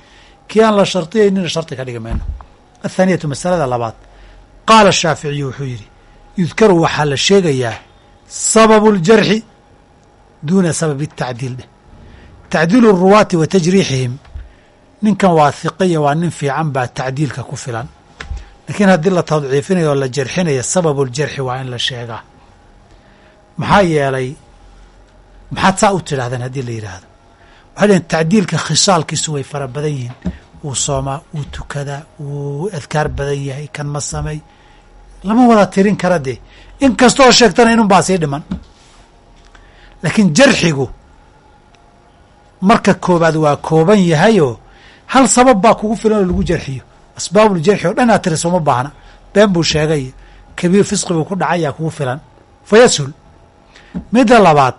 kii aan la shardiyaynina shardi ka dhigi mayno athaaniyatu masalada labaad qaala shaaficiyu wuxuu yidhi yudkaru waxaa la sheegayaa sababu ljarxi duuna sababi tacdiil dheh tacdiilu ruwaati wa tajriixihim ninkan waa hiqiya waa nin fiican baa tacdiilka ku filan laakiin haddii la tadciifinayo oo la jarxinaya sababu ljarxi waa in la sheegaa maxaa yeelay maxaad saa u tidhahdeen haddii la yidhaahdo waxay dhaheen tacdiilka khisaalkiisu way fara badan yihiin wuu soomaa wuu tukadaa wuu adkaar badan yahay kan ma samay. Lama wada tirin kara dee. In kastooo sheegtana inun baa sii dhiman. Laakiin jarxigu marka koobaad waa kooban yahayoo hal sabab baa kugu filan oo lagu jarxiyo. Asbaabuljarxi oo dhan aad tiri sooma baahna. Been buu sheegay kabiir fisqi buu ku dhacayaa kugu filan. Fa yashul midda labaad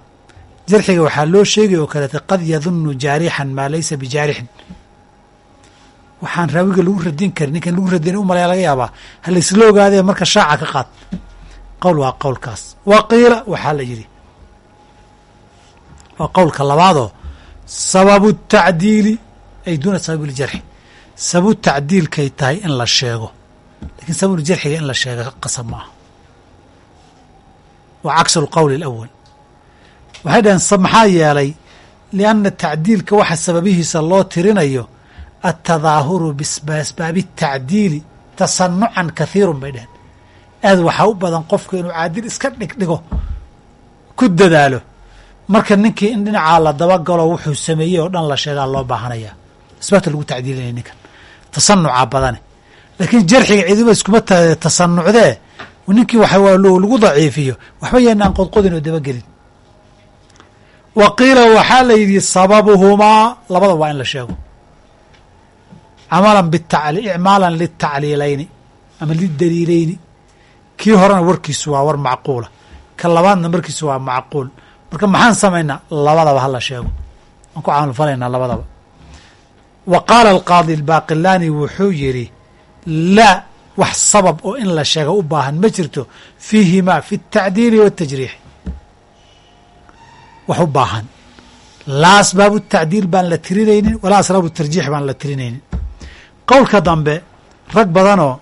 jarxiga waxaa loo sheegay oo kaleeta qad yadunnu jaarixan maa laysa bijaarixin waxaan raawiga lagu radin karin ninkan lagu radin u malaya laga yaabaa. Ha laysla ogaadee marka shaaca ka qaad. Qowl waa qowlkaas. Wa qiila waxaa la yidhi. Waa qowlka labaadoo sababu tacdiili ay duuna sababiljarxi sababu tacdiilkay tahay in la sheego. Lakiin sababuljarxiga in la sheega qasab ma aha waa caksu alqowl alawal waxay dhaheen maxaa yeelay? Lianna tacdiilka waxa sababihiisa loo tirinayo altadaahuru biasbaabi tacdiili tasanucan kahiirun bay dhaheen. Aad waxaa u badan qofku inuu caadil iska dhigdhigo ku dadaalo. Marka ninkii in dhinacaa la dabagalo wuxuu sameeyey oo dhan la sheegaa loo baahanaya asbaabta lagu tacdiilinaya ninkan. Tasanucaa badane. Laakiin jarxiga ciiduma iskuma tasanucdee ninkii waxa lagu daciifiyo. Waxba yaanaan qodqodin oo dabagelin wa qiila waxaa la yidhi sababuhumaa labada waa in la sheego camalan icmaalan litacliilayni ama lidaliilayni kii horena warkiisu waa war macquula ka labaadna markiisu waa macquul marka maxaan samaynaa labadaba hala sheego waan ku camalfalaynaa labadaba wa qaala alqaadi albaaqilaani wuxuu yidhi laa wax sabab oo in la sheega u baahan ma jirto fiihimaa fi اtacdiili waاtajriixi wax u baahan laa asbaabu tacdiil baan la tirinaynin walaa asbaabu tarjiix baan la tirinaynin qowlka dambe rag badanoo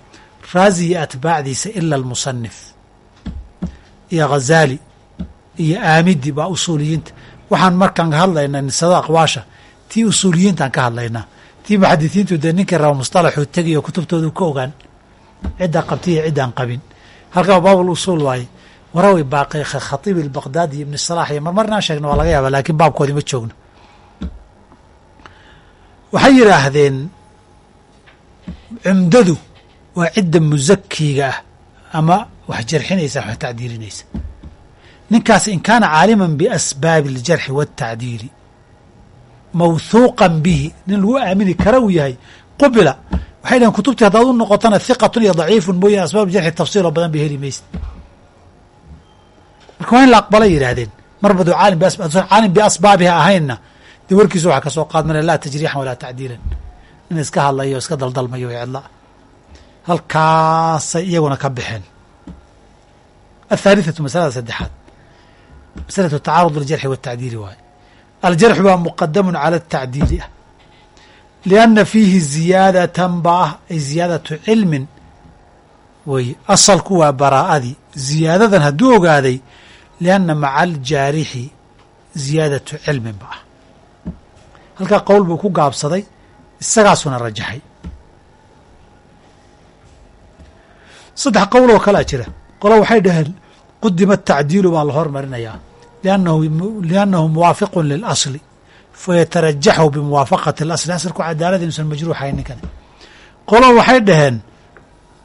raazi iyo atbaacdiisa ila almusanif iyo ghazaali iyo aamidi waa usuuliyiinta. Waxaan markaan ka hadlaynaa nisado aqwaasha tii usuuliyiintaan ka hadlaynaa. Tii muxadisiintu dee ninkii raba musطalaxuu tegiyo kutubtoodu ka ogaan ciddaa qabti iyo ciddaan qabin. Halkaa baabul usuul waaye warawi baaqi khatiib albaqdaadi iyo ibni salaax iyo marmar inaan sheegna waa laga yaaba laakiin baabkoodii ma joogno. Waxay yidhaahdeen cumdadu waa cidda musakiga ah ama wax jarxinaysa wax tacdiilinaysa ninkaas in kaana caaliman biasbaabi aljarxi waاtacdiili mawthuuqan bihi nin lagu aamini kara uu yahay qubila. Waxay dhaheen kutubtii haddaad u noqotona hiqatun iyo daciifun mooyane asbaab jarxi tafsiiloo badan ba heli maysa marka waa in la aqbalay yidhaahdeen mar baduu caalim biasbaabiha ahaynna dee warkiisu waxaa ka soo qaadmana laa tajriixan walaa tacdiilan nin iska hadlayo iska daldalmayo cidla halkaasay iyaguna ka baxeen athaalithatu masalada saddexaad. Masalatu tacaarud aljarxi waatacdiili waaye. Aljarxu waa muqadamun cala atacdiili ah. Lianna fiihi ziyaadatan ba ah ay ziyaadatu cilmin. Wey asalku waa baraa'adii. Ziyaadadan hadduu ogaaday lianna maca aljaarixi ziyaadatu cilmin ba ah. Halkaa qowl buu ku gaabsaday isagaasuna rajaxay saddex qowl oo kalea jira. Qolo waxay dhaheen qudima tacdiilu baa la hormarinayaa. Liannahu muwaafiqun lilasli. Fayatarajaxu bimuwaafaqati اlasli asalku cadaalada inuusan majruuxahay ninkan qolo waxay dhaheen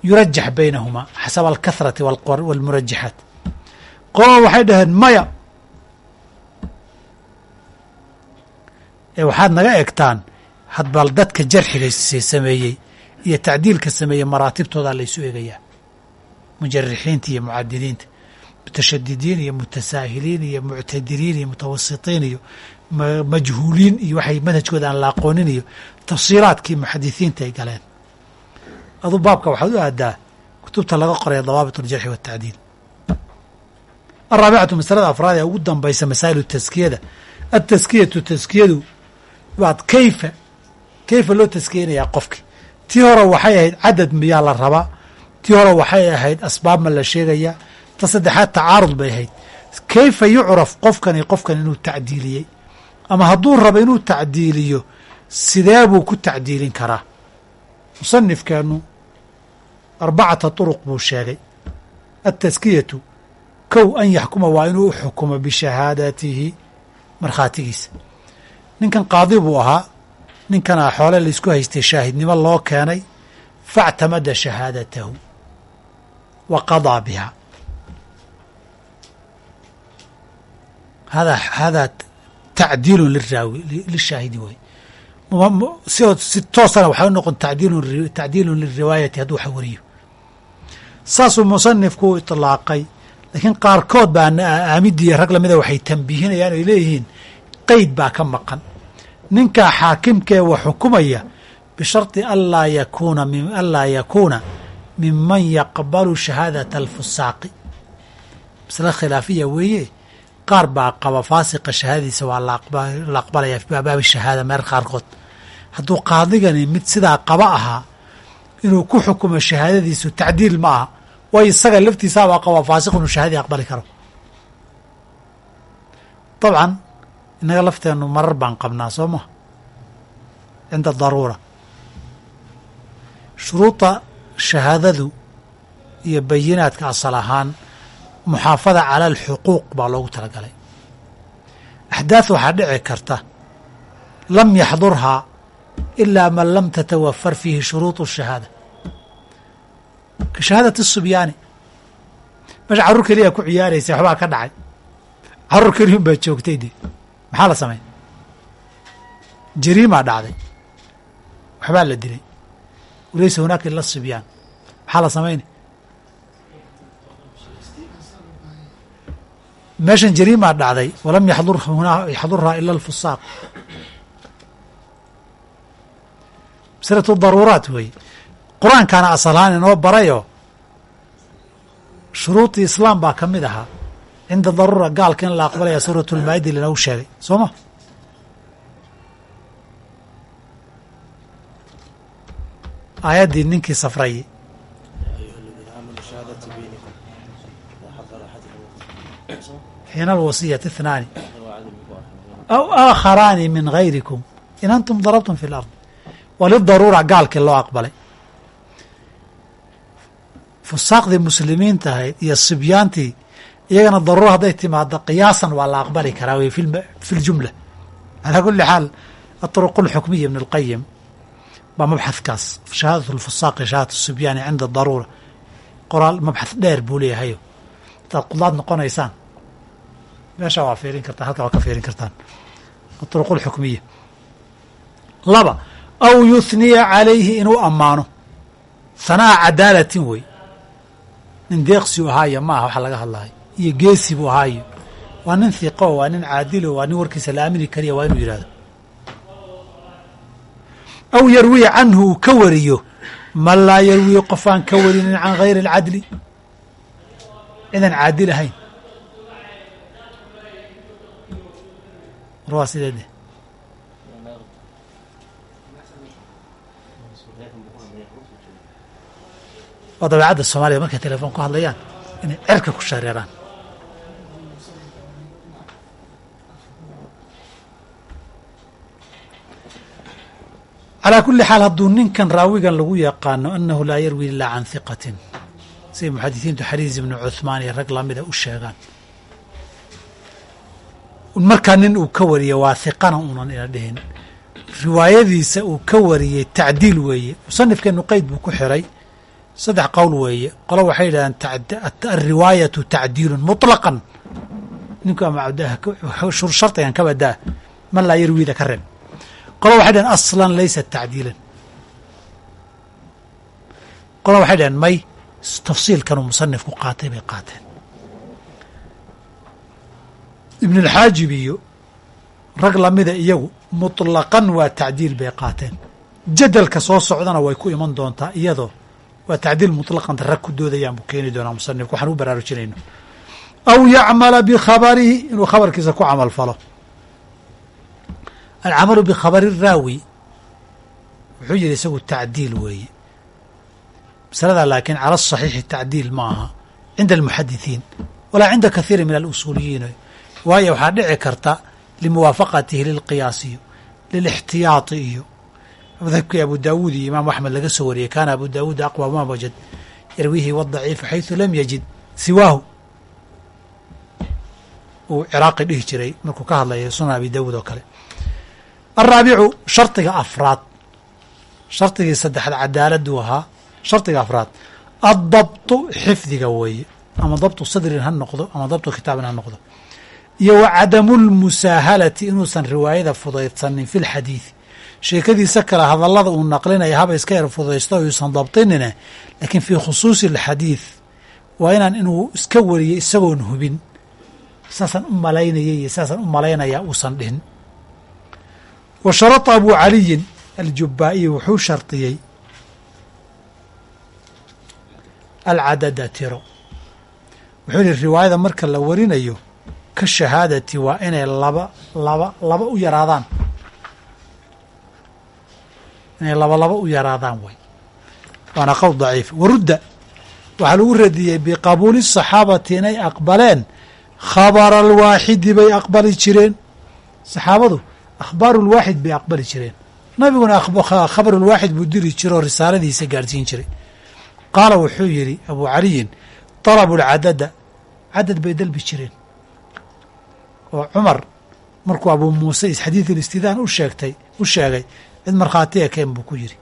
yurajax baynahumaa xasaba alkathrati wاlmurajaxaat qolo waxay dhaheen maya. Ee waxaad naga egtaan hadbal dadka jarxiga sameeyey iyo tacdiilka sameeyey maraatibtoodaa laysu eegayaa mujarixiinta iyo mucadiliinta mutashadidiin iyo mutasaahiliin iyo muctadiliin iyo mutawasitiin iyo majhuuliin iyo waxay manhajkooda aan la aqoonin iyo tafsiilaadkii muxadisiinta ay galeen. Adu baabka waxaad u aadaa kutubta laga qoraya dawaabit aljarxi waatacdiil araabicatu masalada afraad ee ugu dambaysa masaa'ilu taskiyada ataskiyatu taskiyadu waad kayfa kayfa loo taskiyanayaa qofki tii hore waxay ahayd cadad miyaa la rabaa tii hore waxay ahayd asbaab ma la sheegayaa ta saddexaad tacaarud bay ahayd kayfa yucraf qofkani qofkan inuu tacdiiliyey ama hadduu rabo inuu tacdiiliyo sidee buu ku tacdiilin karaa musanifkeennu arbacata turuq buu sheegay ataskiyatu kow an yaxkuma waa inuu u xukumo bishahaadatihi markhaatigiisa ninkan qaadi buu ahaa ninkana xoole la isku haystay shaahidnimo loo keenay factamada shahaadatahu wa qadaa biha. Hadaa tacdiilun liraawi lishaahidi wey sioo si toosana waxay u noqon tacdiilun liriwaayati hadduu wariyo. Saasuu musanifku u iطlaaqay laakiin qaarkood baa aamidii rag lamida waxay tambiihinayaan oy leeyihiin qeyd baa ka maqan ninkaa xaakimkee wax xukumaya bisharطi anlaa yakuuna anlaa yakuuna miman yaqbalu shahaadata alfusaaqi. Masle khilaafiya weeye qaar baa qaba faasiqa shahaadadiisa waa la aqbalaya fi shahaada meer qaarkood. Hadduu qaadigani mid sidaa qaba ahaa inuu ku xukumo shahaadadiisu tacdiil ma aha waayo isaga laftiisaabaa qaba faasiq inuu shahaadii aqbali karo. Dabcan inaga lafteenu marar baan qabnaa soo maha cinda daruura. Shuruudda shahaadadu iyo bayinaadka asal ahaan muxaafada cala alxuquuq baa loogu talagalay. Axdaad waxaa dhici karta lam yaxdurhaa ilaa man lam tatawafar fiihi shuruudu shahaada. Ka shahaadati subyaani meesha carruur keliyaa ku ciyaaraysa waxbaa ka dhacay. Carruur keliyun baa joogtay dee maxaa la samay jariimaa dhacday. Waxbaa la dilay. Walaysa hunaaka ila sibyaan maxaa la samaynay meeshan jariimaa dhacday. Walam yaxdur yaxdurhaa ila alfusaaq. Masalatu daruuraat weeye qur'aankaana asalahaan inoo barayoo shuruudii islaam baa ka mid ahaa cinda daruura gaalka in la aqbalaya suuratulmaa'ida linagu sheegay. Soo ma aayaddii ninkii safrayey xiina alwasiyati ithnaani aw aakharaani min gayrikum in antum darabtum fi lard walidaruura gaalkii loo aqbalay. Fusaaqdii muslimiinta ahayd iyo sibyaantii iyagana daruura hadday timaado qiyaasan waa la aqbali karaa wey fi ljumla calaa kuli xaal aطruq اlxukmiya ibn اlqayim baa mabxadkaas shahaadat اlfusaaqi shahaadat sibyaani cinda daruura qoraal mabxad dheer buu leeyahayo hadaad qudaad noqonaysaan meeshaa waa fiirin kartaan halkaa waa ka fiirin kartaan aطruq اlxukmiya laba aw yuhniya calayhi inuu ammaano hanaa cadaalatin wey nin deeqsi u ahaayo ma aha waxa laga hadlayo iyo geesi buu ahaayo. Waa nin hiqo waa nin caadilo waa nin warkiisa la aamini kariya waa inuu yidhahdo aw yarwiya canhu uu ka wariyo. Man laa yarwiyi qof aan ka warinin can gayri اlcadli cidan caadil ahayn. War waa sideede waa dabeecadda soomaalida markay telefoon ku hadlayaan inay cerka ku shareeraan calaa kuli xaal hadduu ninkan raawigan lagu yaqaano annahu laa yarwi ilaa can hiqatin siday muxadisiintu xariis ibnu cuhmaan iyo rag lamida u sheegaan. Markaa nin uu ka wariye waa hiqana unan ina dhihin. Riwaayadiisa uu ka wariyey tacdiil weeye. Musanifkeenu qeyd buu ku xiray. Saddex qowl weeye. Qolo waxay yidhahdeen alriwaayatu tacdiilun muطlaqan ninku ama shardigan ka badaa man laa yarwiida ka reeb qola waxay dhaheen aslan laysa tacdiilan. Qola waxay dhaheen may tafsiilkanuu musanifku qaatay bay qaateen. Ibnulxaajib iyo rag lamida ah iyagu mutlaqan waa tacdiil bay qaateen. Jadalka soo socdana way ku iman doontaa iyadoo waa tacdiil mutlaqan rag ku doodayaan buu keeni doonaa musanifku waxaan u baraarujinayno. Aw yacmala bikhabarihi inuu khabarkiisa ku camal falo alcamalu bikhabari raawi wuxuu yihi isagu tacdiil weeye. Masalada laakiin cala asaxiixi tacdiil ma aha cinda almuxadithiin walaa cinda kathiiri min alusuuliyiin. Waayo waxaa dhici karta limuwaafaqatihi lilqiyaasiyo lilixtiyaati iyo madhabkii abu daawuud iyo imaam axmed laga soo wariyey. Kaana abu daawuud aqwa ma wajad yarwihi wadaciifu xayثu lam yajid siwaahu. Uu ciraaqi dhihi jiray markuu ka hadlaya sunan abi daawuud oo kale alraabicu shardiga afraad. Shardigii saddexaad cadaaladuu ahaa. Shardiga afraad. Addabtu xifdiga weeye. Ama dabtu sadrin ha noqdo ama dabtu kitaabin ha noqdo. Iyo wa cadamu lmusaahalati inuusan riwaayada fudaydsanin fi lxadiidi sheekadiisa kale hadallada uu naqlinaya haba iska yar fudaysto yuusan dabtinine. Laakiin fii khusuusi alxadiid waa inaan inuu iska wariyo isagoon hubin. Saasaan u malaynaya iyo saasaan u malaynayaa uusan dhihin wa sharata abu caliyin aljubaa'iyi wuxuu shardiyey alcadada tiro. Wuxuu yihi riwaayada marka la warinayo ka shahaadati waa inay laba laba laba u yaraadaan. Inay laba laba u yaraadaan way. Waana qowl daciif. Warudda waxaa lagu radiyey biqabuuli saxaabati inay aqbaleen khabara alwaaxidi bay aqbali jireen. Saxaabadu akhbaarulwaaxid bay aqbali jireen nabiguna khabarulwaaxid buu diri jiro oo risaaladiisa gaadhsiin jiray qaala wuxuu yidhi abu caliyin dalabu lcadada cadad bay dalbi jireen oo cumar markuu abuu muuse xadiid ulistidaan u sheegtay u sheegay cid markhaati ekeen buu ku yidhi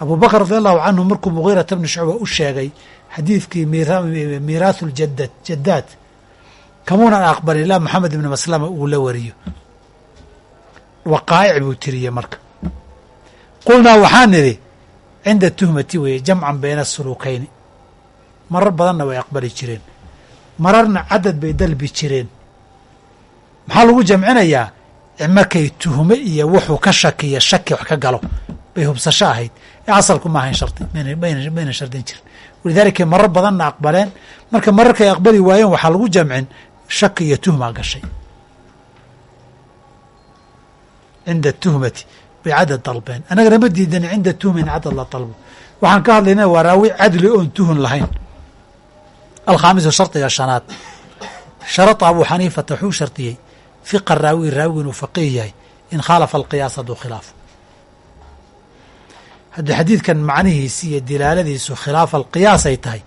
abuu bakr radi allahu canhu markuu mugiirata bni shucba u sheegay xadiidkii miiraahu jadaad kamuunan aqbalin ilaa moxamed ibni maslama uu la wariyo waqaa'ic buu tiriyey marka. Qulnaa waxaan nidhi cinda tuhmati weeye jamcan bayna suluukayni. Marar badanna way aqbali jireen. Mararna cadad bay dalbi jireen. Maxaa lagu jamcinayaa? Markay tuhme iyo wuxuu ka shakiya shaki wax ka galo. Bay hubsasho ahayd. Ee asalku ma ahayn shardi mayna shardin jirin. Walidaalika marar badanna aqbaleen. Marka mararkay aqbali waayeen waxaa lagu jamcin shaki iyo tuhmaa gashay cinda tuhmati bay cadad dalbeen annagana ma diidan cinda tuhma in cadad la dalbo waxaan ka hadlayna waa raawi cadli oon tuhun lahayn alkhaamisu shardiga shanaad sharada abuu xaniifata wuxuu shardiyey fiqa raawi raawigu inuu faqiih yahay in khaalafa alqiyaas hadduu khilaafo haddii xadiidkan macnihiisi iyo dilaaladiisu khilaafa alqiyaas ay tahay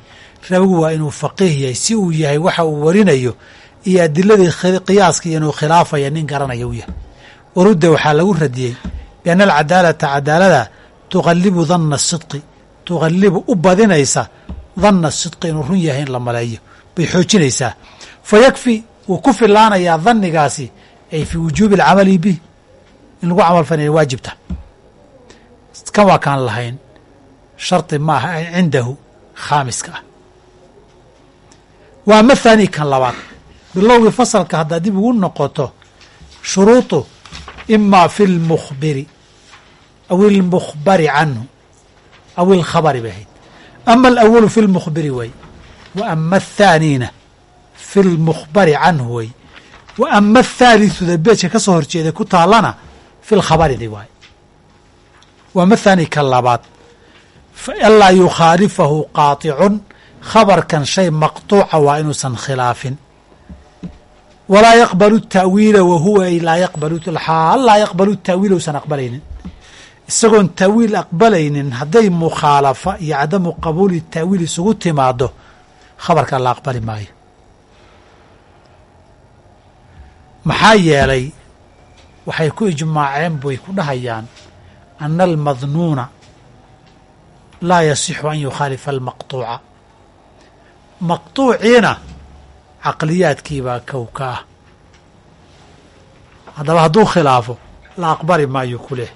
raawigu waa inuu faqiih yahay si uu yahay waxa uu warinayo iyo adiladii qiyaaska iyo inuu khilaafaya nin garanaya u yahay warudda waxaa lagu radiyey bianna alcadaalata cadaalada tuqalibu danna sidqi tuqalibu u badinaysa danna sidqi inuu run yahay in la maleeyo bay xoojinaysaa. Fa yakfi wuu ku filaanayaa dannigaasi ay fii wujuubi alcamali bih in lagu camal fanaya waajibta. Kan waa kaan lahayn shardi ma aha cindahu khaamiska ah. Waa ama thaani kan labaad. Bilowgii fasalka haddaad dib ugu noqoto shuruudu imaa fi lmukhbiri aw ilmukhbari canhu aw ilkhabari bay ahayd ama alawalu fi lmukhbiri way wa ama athaaniina fi lmukhbari canhu way wa ama athaalithuda beejka ka soo horjeeda ku taalana fi lkhabaridi waay waa mathani ka labaad anlaa yukhaalifahu qaaطicun khabarkan shay maqطuuca waa inuusan khilaafin walaa yaqbalu taawiila wahuwa laa yaqbalu xaal laa yaqbalu taawiila usan aqbalaynin. Isagoon taawiil aqbalaynin hadday mukhaalafa iyo cadamu qabuuli taawiil isugu timaado khabarka la aqbali maayo. Maxaa yeelay waxay ku ijmaaceen bay ku dhahayaan ana almadnuuna laa yasixu an yukhaalifa almaqtuuca maquuciina caqliyaadkiibaa kow ka ah. Haddaba hadduu khilaafo la aqbali maayo ku leh.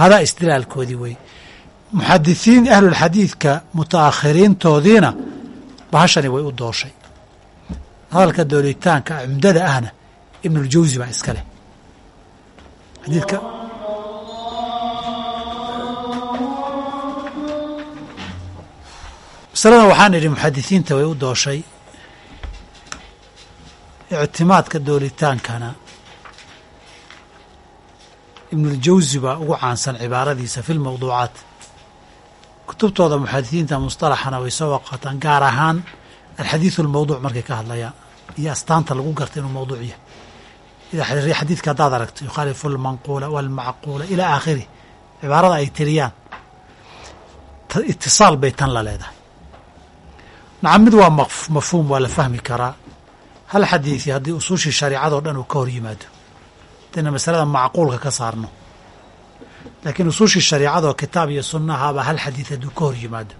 Hadaa isdilaalkoodii wey. Muxadisiin ahlulxadiidka mutaakhiriintoodiina bahashani way u dooshay. Hadalka doolitaanka cumdada ahna ibnuljawsi baa iska leh. Xadiidka masaladan waxaan idhi muxadisiinta way u dooshay ictimaadka doolitaankana ibnuljawsi baa ugu caansan cibaaradiisa fi lmawduucaat kutubtooda muxadisiinta musطalaxana way soo waqataan gaar ahaan alxadiiثu اlmawduuc markay ka hadlayaan iyo astaanta lagu garta inuu mawduuc yahay xadiidka haddaad aragto yukhaalifu اlmanquula wاlmacquula ilى aakhirih cibaarada ay tiriyaan itisaal bay tan la leedahay nacam mid waa mafhuum waa la fahmi karaa. Hal xadiisi haddii usuushii shareicadoo dhan uu ka hor yimaado hadayna masalada macquulka ka saarno. Laakiin usuushii shareicadoo kitaab iyo sunnahaaba hal xadiid hadduu ka hor yimaado.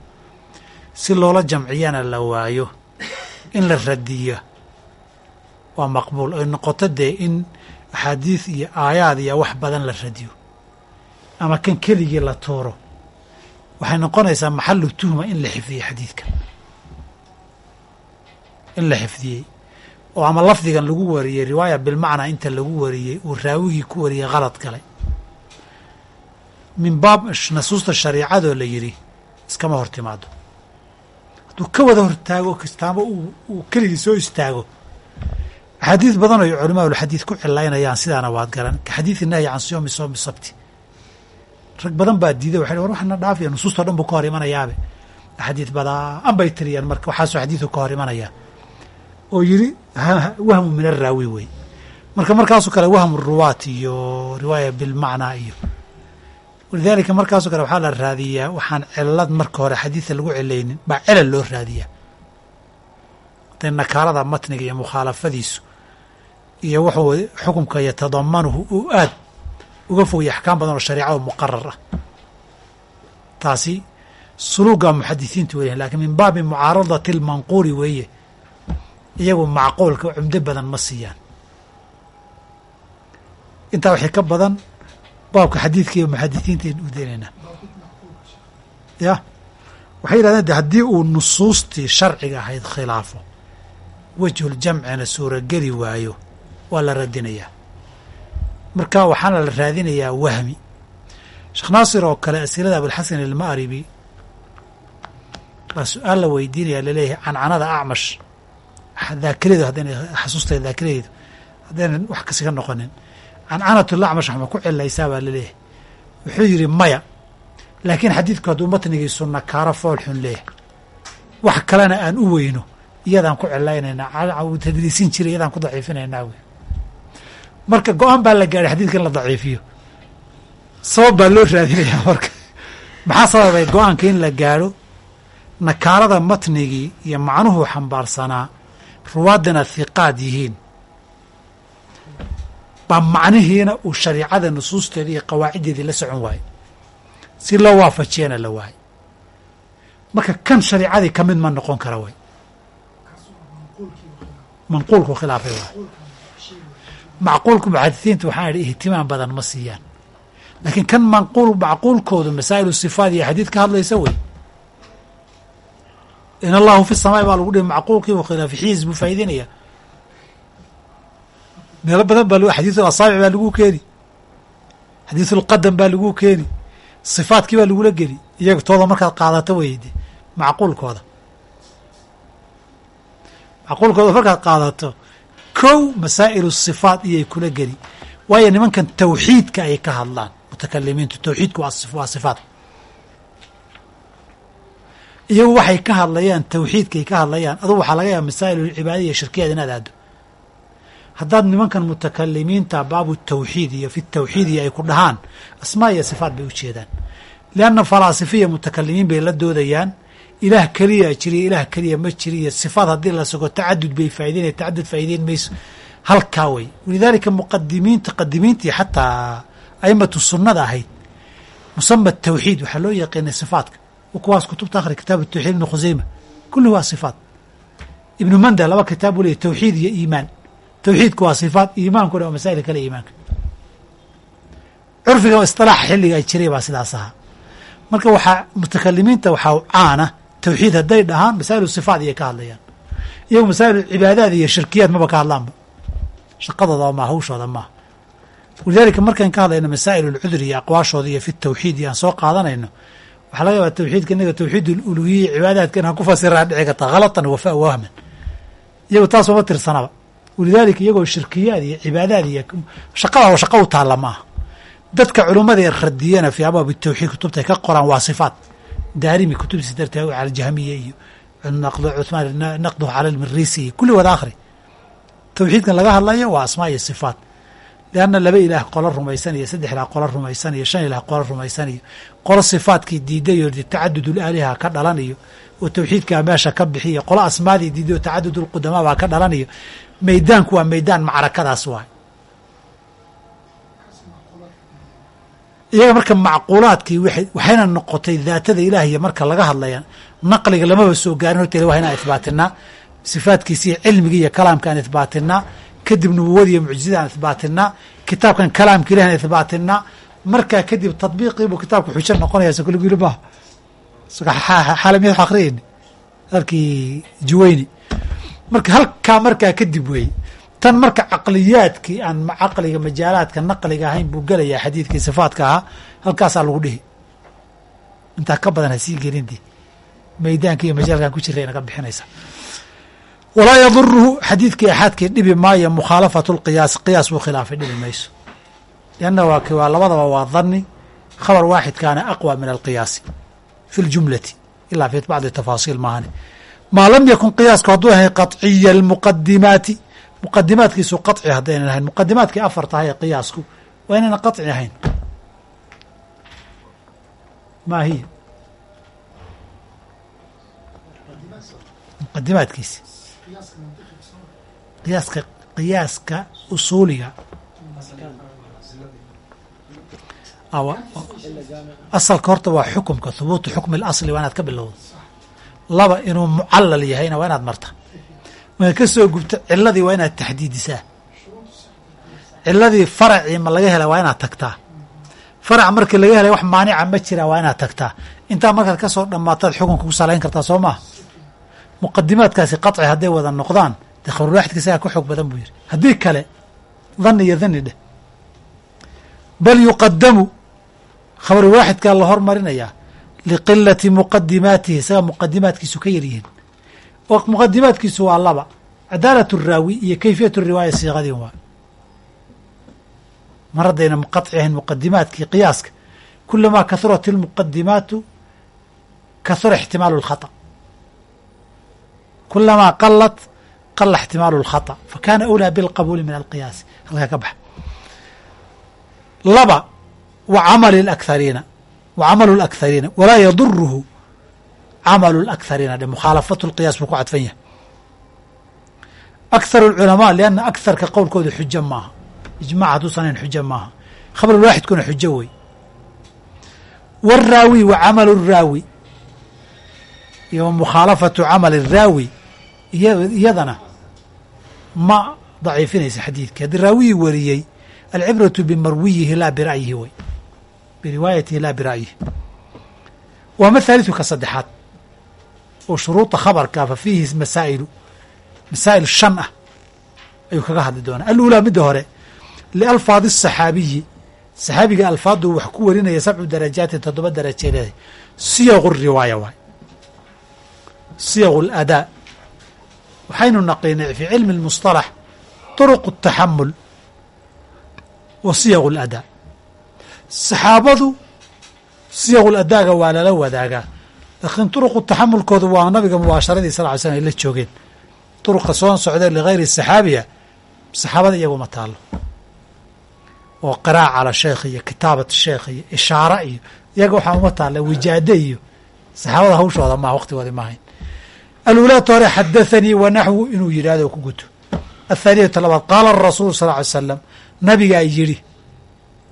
Si loola jamciyana la waayo in la radiyo waa maqbuul. Ay noqoto dee in axaadiid iyo aayaad iyo wax badan la radiyo ama kan keligii la tuuro waxay noqonaysaa maxalu tuhma in la xifdiyey xadiidka in la xifdiyey oo ama lafdigan lagu wariyey riwaaya bilmacnaa inta lagu wariyey uu raawigii ku wariyey qalad galay min baab nasuusta shariicadoo la yidhi iskama hor timaado hadduu ka wada hortaago kastaaba uu keligii soo istaago. Axaadiis badan oy culamaaulxadiid ku cilaynayaan sidaana waad garan. Ka xadiidi nahyi can siyoomi soomi sabti. Rag badan baa diiday waxay war waxna dhaafiya nusuustao dhan buu ka hor imanayaabe. Axaadiid badaan bay tiriyaan marka waxaasoo xadiidu ka hor imanayaa oo yidhi wahmu min araawi wey marka markaasoo kale wahmu ruwaat iyo riwaaya bilmacnaa iyo. Walidaalika markaasoo kale waxaa la raadiyaa waxaan cilad marka hore xadiida lagu cilaynin baa celal loo raadiyaa. Dee nakaalada matniga iyo mukhaalafadiisu iyo wuxuu xukumka yatadamanuhu uu aad uga fogaya axkaam badan oo shareicada muqarar ah. Taasi suluuga muxadisiinta weeyahan lakiin min baabi mucaaradati almanquuli weeye iyagu macquulka cumdo badan ma siiyaan. Intaa waxay ka badan baabka xadiidka iyo muxadisiinta aynu udeynaynaa ya? Waxay yidhahdeen de haddii uu nusuustii sharciga ahayd khilaafo wejhuljamcina suurageli waayo waa la radinayaa marka waxaana la raadinayaa wahmi. Sheekh naasir oo kale asilada abulxasan alma'ribi baa su'aal la weydiinaya la leeyahay cancanada acmash daakiradu haddayna xasuustay daakiradeedu haddaynan wax kasi ka noqonin. Cancanatulacmash waxma ku cilaysaa baa la leeyahay wuxuu yidhi maya laakiin xadiidku hadduu matnigiisu nakaaro fool xun leeyahay. Wax kalena aan u weyno iyadaan ku cilaynaynaa tadliisin jiray iyadaan ku daciifinaynaa wey marka go'aan baa la gaadhay xadiidka in la daciifiyo. Sabab baa loo raadinayaa marka. Maxaa sababay? Go'aanka in la gaadho nakaarada matnigii iyo macnuhuu xambaarsanaa ruwaaddana hiqaad yihiin. Baa macnihiina uu shariicada nusuusteedii iyo qawaaciddeedii la socon waayo si loo waafajiyana la waayo marka kan shariicadii ka mid ma noqon kara way manquulku khilaafay waay macquulku muxadisiinta waxaan idhi ihtimaam badan ma siiyaan. Laakiin kan manquul macquulkoodu masaa'ilu sifaat iyo xadiid ka hadlaysa wey in allahu fi samaai baa lagu dhihi macquulkiibu khilaafi xiis buu faa'ideynaya meelo badan baa xadiisu asaabic baa lagu keeni xadiisulqadam baa lagu keeni sifaadkii baa lagula geli iyaga tooda markaad qaadato weyde macquulkooda macquulkooda markaad qaadato kow masaa'ilu sifaat iyay kula geli waayo nimankan tawxiidka ay ka hadlaan mutakalimiintu tawxiidku waa sifaat iyagu waxay ka hadlayaan tawxiidkaay ka hadlayaan. Adugu waxaa laga yaaba masaa'il cibaada iyo shirkiyaad inaad aado. Haddaad nimankan mutakalimiinta baabu tawxiid iyo fi tawxiid ay ku dhahaan asmaa iyo sifaat bay u jeedaan. Lianna falaasifiya mutakalimiin bay la doodayaan. Ilaah keliya jiriya ilaah keliya ma jiriyo sifaat haddii la sugo tacadud bay faa'ideynaya tacadud faa'ideyn mayso halkaa wey walidaalika muqadimiinta qadimiintii xataa aimatu sunnada ahayd musama tawxiid waxaa loo yaqiinay sifaatka kuwaas kutubta akhri kitaab tawxiid ibnu khuseyma kulli waa sifaat ibnu manda laba kitaab buu leeyay tawxiid iyo iimaan tawxiidku waa sifaat iimaankuna waa masaa'il kale iimaanka curfiga isilaaxa xilliga ay jiray baa sidaas ahaa marka waxaa mutakalimiinta waxaa caana tawxiid hadday dhahaan masaa'ilu sifaat iyay ka hadlayaan iyagu masaa'ilu cibaadaad iyo shirkiyaad maba ka hadlaanba shaqadooda maa hawshooda maaha walidaalika markaan ka hadlayno masaa'il ulcudri iyo aqwaashooda iyo fi tawxiid soo qaadanayno waxaa laga yaabaa tawxiidka inaga tawxiid ululuhiya cibaadaadka inaan ku fasiraa dhici karta khalatan wafa wahman iyagu taas uma tirsanaba walidaalika iyagoo shirkiyaad iyo cibaadaad iyo shaqada shaqa u taalla ma aha dadka culummada ee radiyana fi abwaab tawxiid kutubta ay ka qoraan waa sifaat daarimi kutubtiisa darteed caljahmiya iyo cumaan naqduhu cala lmirisi iyo kulli wada akhri tawxiidkan laga hadlayo waa asmaa iyo sifaat lianna laba ilaah qolo rumaysan iyo saddex ilaah qolo rumaysan iyo shan ilaah qolo rumaysan iyo qolo sifaadkii diiday oo tacadud aaliha ka dhalan iyo oo tawxiidkaa meesha ka bixiyo qolo asmaadii diiday oo tacadud ulqudamaa baa ka dhalan iyo meydaanku waa meydaan macrakadaas waay iyaga marka macquulaadkii waxayna noqotay daatada ilaahiya marka laga hadlaya naqliga lamaba soo gaarin horta waa inaan ihbaatinaa sifaadkiisa iyo cilmigii iyo kalaamka aan ihbaatinaa kadib nubuwada iyo mucjizada aan ihbaatinaa kitaabkan kalaamka ilahi aan ihbaatinaa markaa kadib tadbiiqiibuu kitaabka xujo noqonayasa kulligiili maaha xaalamiyad wax halkii juwayni. Marka halkaa markaa kadib weeye tan marka caqliyaadkii aan caqliga majaalaadka naqliga ahayn buu gelayaa xadiidkii sifaadka ahaa halkaasaa lagu dhihi. Intaa ka badan ha sii maydaanka iyo majaalkan ku jira inaga bixinaysa walaa yaduruhu xadiidkii axaadkii dhibi maayo mukhaalafatu lqiyaas qiyaas buu khilaafay dhibi mayso. Lianna waa kiwaa labadaba waa dhanni khabar waaxidkaana aqwa min alqiyaasi fi ljumlati ilaa fi bacdi tafaasiil maahane maa lam yakun qiyaasku hadduu ahay qaciya almuqadimaati muqadimaadkiisu qaci haddaynan ahayn muqadimaadkii afar tahay qiyaasku waa inaynan qaci ahayn. Maa muqadimaadkiisi qiyaaska qiyaaska usuuliga. Asalka horta waa xukumka hubuutu xukmi اlasli waa inaad ka bilowdo. Laba inuu mucallal yahayna waa inaad marta. Marka ka soo gubto ciladii waa inaad taxdiidisaa. Ciladii faracii ma laga hela waa inaad tagtaa. Farac markii laga helay wax maanica ma jira waa inaad tagtaa. Intaa markaad ka soo dhammaataad xukunka ku salayn kartaa soo maha muqadimaadkaasi qaطci hadday wada noqdaan dee khabarulwaaxidka isagaa ka xoog badan buu yidhi haddii kale dhanni iyo dhanni dheh bal yuqadamu khabarulwaaxidkaa la hormarinayaa liqilati muqadimaatihi isagaa muqadimaadkiisu ka yaryihiin oo muqadimaadkiisu waa laba cadaalat raawi iyo kayfiyat riwaaya siiqadin waa mar haddayna qaطci ahayn muqadimaadkii qiyaaska kulamaa kahurat اlmuqadimaatu kahura ixtimaalu اlkhaطأ kulamaa qalat qala اxtimaalu اlkhaطأ fakana أwlىa biاlqabuuli min alqiyaasi halkaa ka baxa laba wa camali اlakhariina wa camalu اlakhariina walaa yaduruhu camalu اlakhariina dhe mukhaalafatu اlqiyaas buu ku cadfan yahay akharu اlculamaa lianna akharka qowlkooda xujo maaha ijmac hadduusan ahayn xujo maaha khabarulwaaxidkuna xujo wey wاraawi wa camalu الraawi iyo wa mukhaalafatu camali الraawi iyadana ma daciifinaysa xadiidkii haddii raawiyii wariyey alcibratu bimarwiyihi laa bira'yihi wey biriwaayatihi laa bira'yihi. Waa ma thaalitu ka saddexaad. Oo shuruuda khabarka fa fiihi masaa'ilu masaa'il shan ah ayuu kaga hadli doonaa. Aluulaa midda hore lialfaadi asaxaabiyi saxaabiga alfaaduu wax ku warinaya sabcu darajaatin toddoba darajay leedahay siyaqu riwaaya waay. Siyaqu ladaa waxaynu naqinay fii cilmi اlmusطalax طuruq الtaxamul wa siyaqu اladaa saxaabadu siyaqu ladaaga waa lala wadaagaa laakiin turuqu taxamulkooda waa nabiga mubaasharadii sal ly slm ay la joogeen turuqa soo socdee ligayri saxaabiya saxaabada iyaguma taalo oo qiraaca cala sheekh iyo kitaabat sheekh iyo ishaare iyo iyaga waxaa uma taalla wijaade iyo saxaabada hawshooda maa waqtigoodi maahayn aluulaata hore xadathanii wa naxwu inuu yidhahdo ku guto. Athaaniyatu labaad qaala rasuulu sal ly salam nabigaa yidhi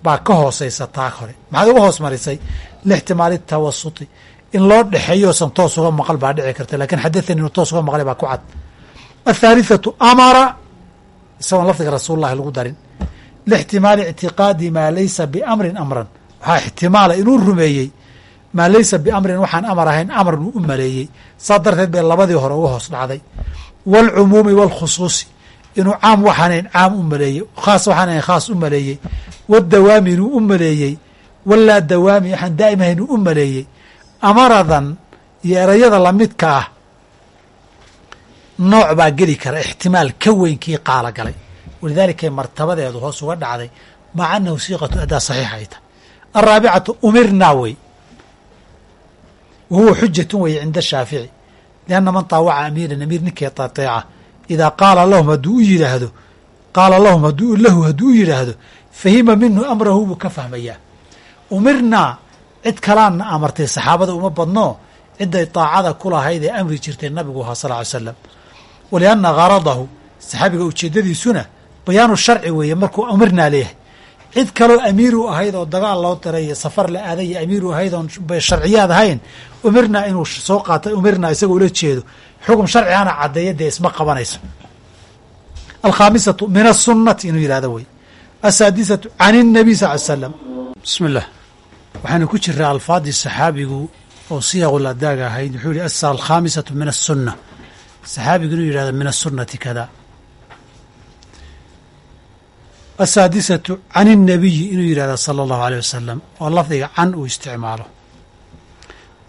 baa ka hoosaysa taa hore. Maxaad uga hoos marisay lixtimaali tawasuti in loo dhexeeyo oosan toos uga maqal baa dhici karta laakiin xadathanii inuu toos uga maqlay baa ku cad. Athaalithatu amara isagoon lafdiga rasuul lahi lagu darin lixtimaali ictiqaadi maa laysa biamrin amran. Waxaa ixtimaala inuu rumeeyey maa laysa biamrin waxaan amar ahayn amran uu u maleeyey. Saa darteed bay labadii hore uga hoos dhacday. Waalcumuumi waalkhusuusi inuu caam waxaanayn caam u maleeyey. Khaas waxaanayn khaas u maleeyey. Wadawaami inuu u maleeyey. Walaa dawaami waxaan daa'im ahayn uu u maleeyey. Amaradan iyo erayada lamidka ah nooc baa geli kara ixtimaal ka weynkii qaala galay. Walidaalikay martabadeedu hoos uga dhacday. Maca annahu siiqatu adaa saxiixa ay tahay alraabicatu umirnaa wey wa huwa xujatun weye cinda shaafici lianna man taawaca amiiran amiir ninkii tateeca idaa qaala lahum hadduu u yidhaahdo qaala lahum hadduu lahu hadduu u yidhaahdo fahima minhu amrahu buu ka fahmayaa umirnaa cid kalaana amartay saxaabada uma badnoo ciday taacada ku lahayd ee amri jirtay nabigu ahaa sal ly slam walianna garadahu saxaabiga ujeeddadiisuna bayaanu sharci weeye markuu umirnaa leeyahay cid kaloo amiiru ahayd oo dagaal loo diray iyo safar la aaday iyo amiiru ahayd oon sharciyaad ahayn umirna inuu soo qaata umirna isagoo ula jeedo. Xukun sharcigana caddeeya dee isma qabanayso. Alkhaamisatu min asunnati inuu yidhahdo wey. Asaadisatu can innabiy sal ly slam bismi illah waxaanu ku jiraa alfaadii saxaabigu oo siyaaqul adaag ahayd. Wuxuu yihi alkhaamisatu min asunna saxaabigu inuu yidhahdo min asunati kada asaadisatu can innabiyi inuu yidhahda sala allahu aleyh wasalam oo lafdiga can uu isticmaalo.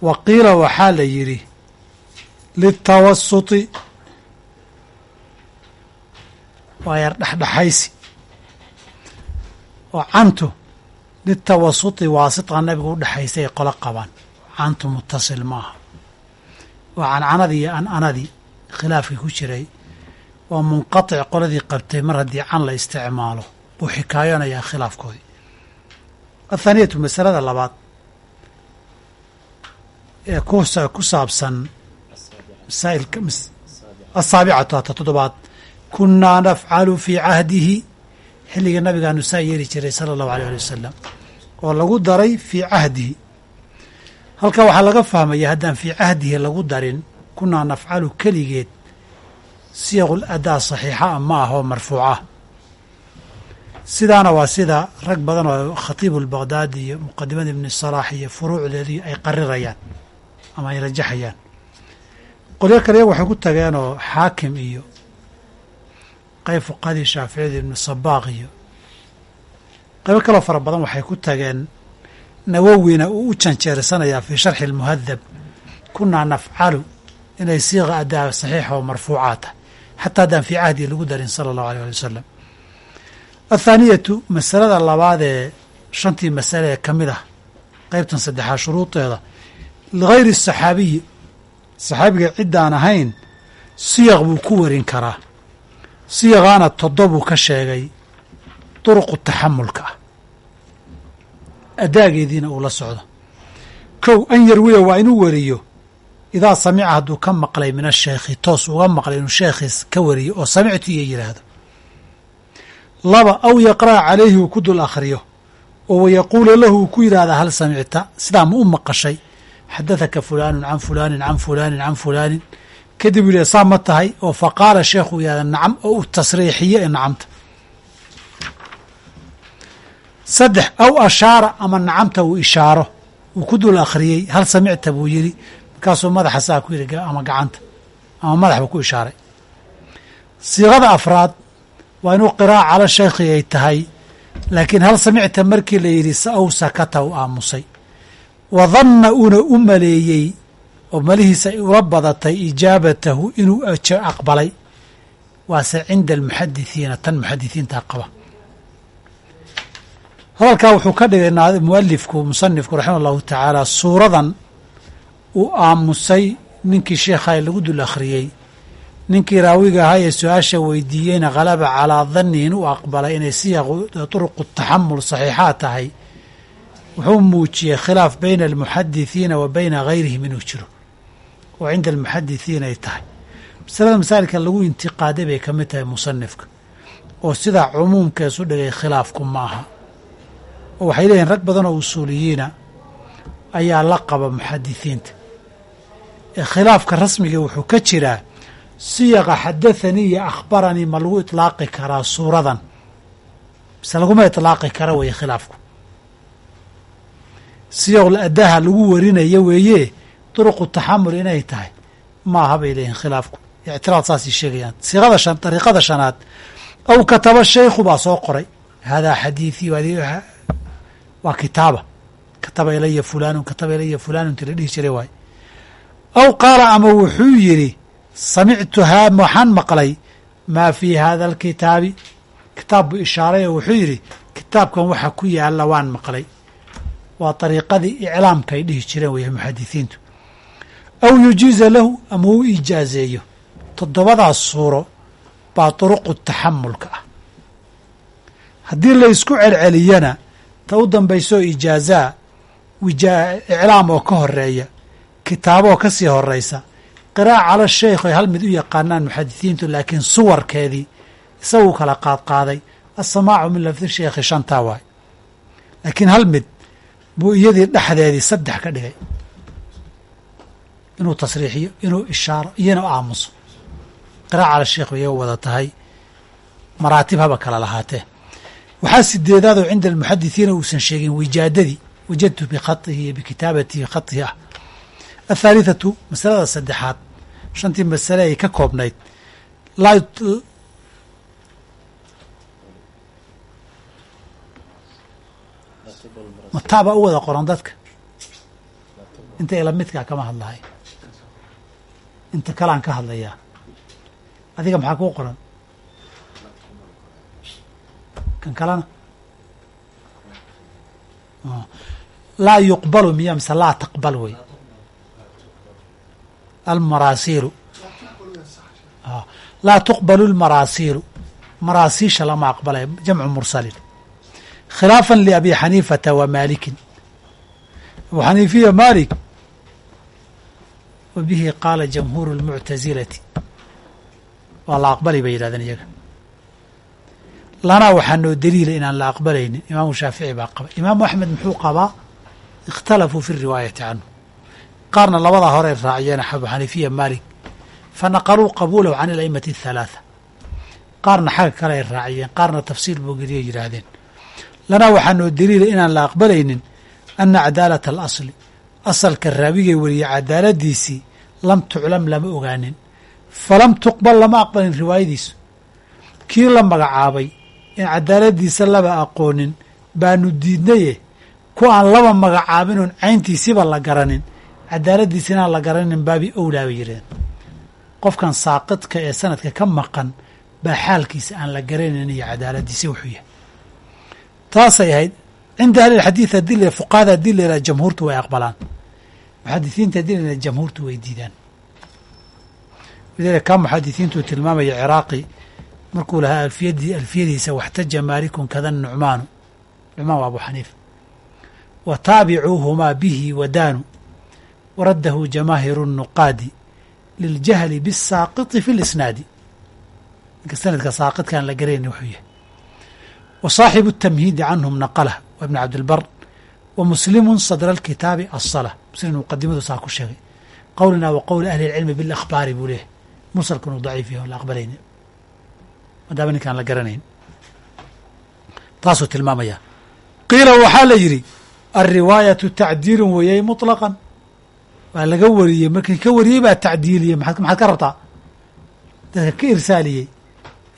Wa qiila waxaa la yidhi litawasuti waa yar dhexdhexaysi. Oo cantu litawasuti waasitqa nabigu udhexaysay ay qolo qabaan. Cantu mutasil ma aha waa cancanadii iyo ananadii khilaafkii ku jiray. Waa munqatic qoladii qabtay mar haddii can la isticmaalo buu xikaayanayaa khilaafkoodii athaaniyatu masalada labaad ee ku saabsan masaa'ilka asaabicatu hata toddobaad kunnaa nafcalu fii cahdihi xilliga nabigaanu saa yeeli jiray sala allahu alيyh ali wasalam oo lagu daray fii cahdihi. Halkaa waxaa laga fahmaya haddaan fii cahdihi lagu darin kunaa nafcalu keligeed siyaqul adaa saxiixa ma ah oo marfuucah sidaana waa sida rag badan oo khatiibu lbaqdaadi iyo muqadimada ibni salaax iyo furuucdeedii ay qarirayaan ama ay rajaxayaan. Qolyo kale iyagu waxay ku tageenoo xaakim iyo qayb fuqahadii shaaficiyada ibnu sabaaq iyo qaybo kaloo fara badan waxay ku tageen nawowina uu u janjeersanayaa fii sharxi almuhadab kunaa nafcalu inay siiqa adaa saxiixa oo marfuucaa tahay xataa haddaan fii cahdihi lagu darin sala allahu alيyh ali wasalam athaaniyatu masalada labaad ee shantii masale ee ka mid ah qeybtan saddexaad shuruudeeda ligayri saxaabiyi saxaabiga ciddaan ahayn siyaq buu ku warin karaa siyaqaana toddobuu ka sheegay duruqu taxamulka ah adaageediina uu la socdo kow an yarwiya waa inuu wariyo idaa samica hadduu ka maqlay min asheekhi toos uga maqlay inuu sheekhiis ka wariyo oo samictu iyo yidhaahdo laba aw yaqra'a calayhi uu ku dul akhriyo oo wayaquula lahu uu ku yidhahdaa hal samicta? Sidaa ma u maqashay. Xadathaka fulaanun can fulaanin can fulaanin can fulaanin kadib uu yidhah saa ma tahay? Oo fa qaala sheekhuu yidhahda nacam oo uu tasriixiyo ee nacamta. Saddex aw ashaara ama nacamta uu ishaaro uu ku dul akhriyey hal samicta? buu yidhi. Markaasuu madaxa saa ku yidhi ama gacanta ama madaxba ku ishaaray. Siiqada afraad waa inuu qiraa'a cala sheekhi ay tahay. Laakiin hal samicta markii la yidhi aw sakata u aamusay. Wa danna uuna u maleeyey oo malihiisa ay ula badatay ijaabatahu inuu aqbalay. Waase cinda almuxadithiina tan muxadithiintaa qaba. Hadalkaa wuxuu ka dhigay mualifku musanifku raximah allahu tacaala suuradan uu aamusay ninkii sheekha lagu dul akhriyey ninkii raawiga ahaa ee su'aasha weydiiyeyna khalaba calaa danni inuu aqbalay inay siyaqu turuqu taxamul saxiixaa tahay. Wuxuu muujiyey khilaaf bayna almuxadithiina wa bayna gayrihim inuu jiro. Oo cinda almuxadithiina ay tahay. Masalada masaa'ilka lagu intiqaaday bay ka mid tahay musanifka oo sidaa cumuumkeesu dhigay khilaafku ma aha. Oo waxay leeyihiin rag badan oo usuuliyiina ayaa la qaba muxadithiinta. Ee khilaafka rasmiga wuxuu ka jiraa siyaqa xadathanii iyo akhbaranii ma lagu itlaaqi karaa suuradan. Mise laguma itlaaqi kara weeye khilaafku. Siyaqul addaha lagu warinayo weeye duruqu taxamul inay tahay. Ma aha bay leeyihiin khilaafku. Ictiraad saasay sheegayaan. Siiqada shan dariiqada shanaad aw kataba shaykhu baa soo qoray. Haadaa xadiithii waa kitaaba. Kataba ilaya fulaanun kataba ilaya fulaanun ti la dhihi jiray waaye aw qaala ama wuxuu yidhi samictuhaa waxaan maqlay maa fii haada alkitaabi? Kitaab buu ishaaray wuxuu yidhi kitaabkan waxa ku yaalla waan maqlay. Waa dariiqadii iclaamka ay dhihi jireen weeye muxadisiintu aw yujiiza lahu ama uu ijaazeeyo. Toddobadaas suuro baa duruqu taxamulka ah. Haddii la isku celceliyana ta u dambaysoo ijaazaa iclaam oo ka horreeya kitaaboo ka sii horeysa qiraa'a cala sheykh ay hal mid u yaqaanaan muxadisiintu laakiin suwarkeedii isaguu kala qaadqaaday asamaacu min lafdi sheekhi shantaa waay. Laakiin hal mid buu iyadii dhexdeedii saddex ka dhigay. Inuu tasriixiyo inuu ishaaro inuu aamuso. Qiraa'a cala sheekh bay iyaga wada tahay. Maraatib haba kala lahaatee. Waxaa sideedaadoo cinda almuxadisiina uusan sheegin wijaadadii wajadtu bikhatihi iyo bikitaabatihi khatihi ah. Athaalithatu masalada saddexaad shantii masale ay ka koobnayd. Laa mataabaa u wada qoran dadka? Inta ila midkaa kama hadlahay. Inta kalaan ka hadlayaa. Adiga maxaa kuu qoran? Kan kalena laa yuqbalu miya mise laa taqbal wey almaraasiilu laa tuqbalu lmaraasiilu maraasiisha lama aqbalay jamcu mursalin khilaafا liabi xaniifata wa maalikin abu xaniifiya maalik wa bihi qaala jamhuuru اlmuctasilati waa la aqbali bay yidhahdeen iyaga lanaa waxaa noo daliila inaan la aqbalaynin imaamu shaafici baa qaba imaamu axmed muxuu qabaa ikhtalafuu fi riwaayati canhu qaarna labadaa hore raaciyeen abu xaniifiya maalik fanaqaluu qabuulahu can alaimati athalaatha qaarna xagga kale ay raaciyeen qaarna tafsiil buu geliyo yidhaahdeen. Lanaa waxaa noo daliila inaan la aqbalaynin ana cadaalata alasli asalka raawigay weriye cadaaladiisii lam tuclam lama ogaanin. Falam tuqbal lama aqbalin riwaayadiisu. Kii la magacaabay in cadaaladiisa laba aqoonin baanu diidnaye ku aan laba magacaabin oon cayntiisiba la garanin cadaaladiisa inaan la garanin baabi owlaa bay yidhaheen qofkan saaqidka ee sanadka ka maqan baa xaalkiisa aan la garanayn iyo cadaaladiisa wuxuu yahay. Taasay ahayd cinda ahli lxadiid haddii la fuqahada haddii jamhuurtu way aqbalaan. Muxadisiinta haddii yidhaha jamhuurtu way diidaan. Lidalika kaa muxadisiintuu tilmaamaya ciraaqi markuu lahaa alfiyadii alfiyadiisa waxtaja maalikun kada nucmaanu. Nucmaan waa abu xaniifa wa taabicuuhumaa bihi wadaanu waraddahu jamaahiru nuqaadi liljahli bisaaqiti fi lisnaadi ninka sanadka saaqidkaan la garayni wuxuu yahay. Wa saaxibu tamhiidi canhum naqalah wa ibn cabdilbar wa muslimun sadra alkitaabi asala muslim muqadimadu saa ku sheegay. Qowlina wa qowli ahli lcilmi bilakhbaari buu leeyahay. Mursalkan uu daciif yahay on la aqbalayni maadaama ninkaan la garanayn. Taasuu tilmaamaya qiila waxaa la yidhi alriwaayatu tacdiilun weeyey muطlaqan waa laga wariyey markii ka wariyey baa tacdiiliyey. Maxaad ka rabtaa? Dadka ka irsaaliyey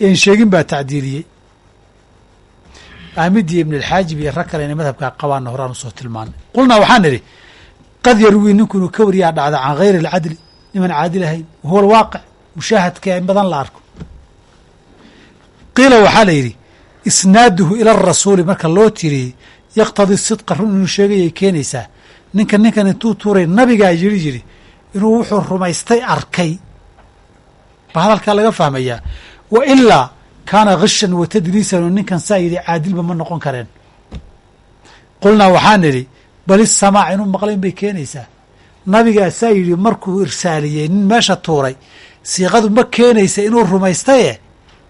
een sheegin baa tacdiiliyey. Aamidii ibn alxaajib iyo rag kale inay madhabkaa qabaanna horaan u soo tilmaanay. Qulnaa waxaan idhi qad yarwii ninku inuu ka wariyaa dhacda can gayri alcadli niman caadil ahayn wahuwa alwaaqic mushaahadka in badan la arko. Qiila waxaa la yidhi isnaaduhu ila arasuuli marka loo tiriyey yaqtadii sidqa run inuu sheegayay keenaysaa ninka ninkan intuu tuuray nabigaa yidhi yidhi inuu wuxuu rumaystay arkay. Ba hadalkaa laga fahmayaa wa ilaa kaana kishan wa tadliisan oo ninkan saa yidhi caadilba ma noqon kareen. Qulnaa waxaan idhi bal isamaac inuu maqlayn bay keenaysaa. Nabigaa saa yidhi markuu irsaaliyey nin meesha tuuray siiqadu ma keenaysa inuu rumaystaye?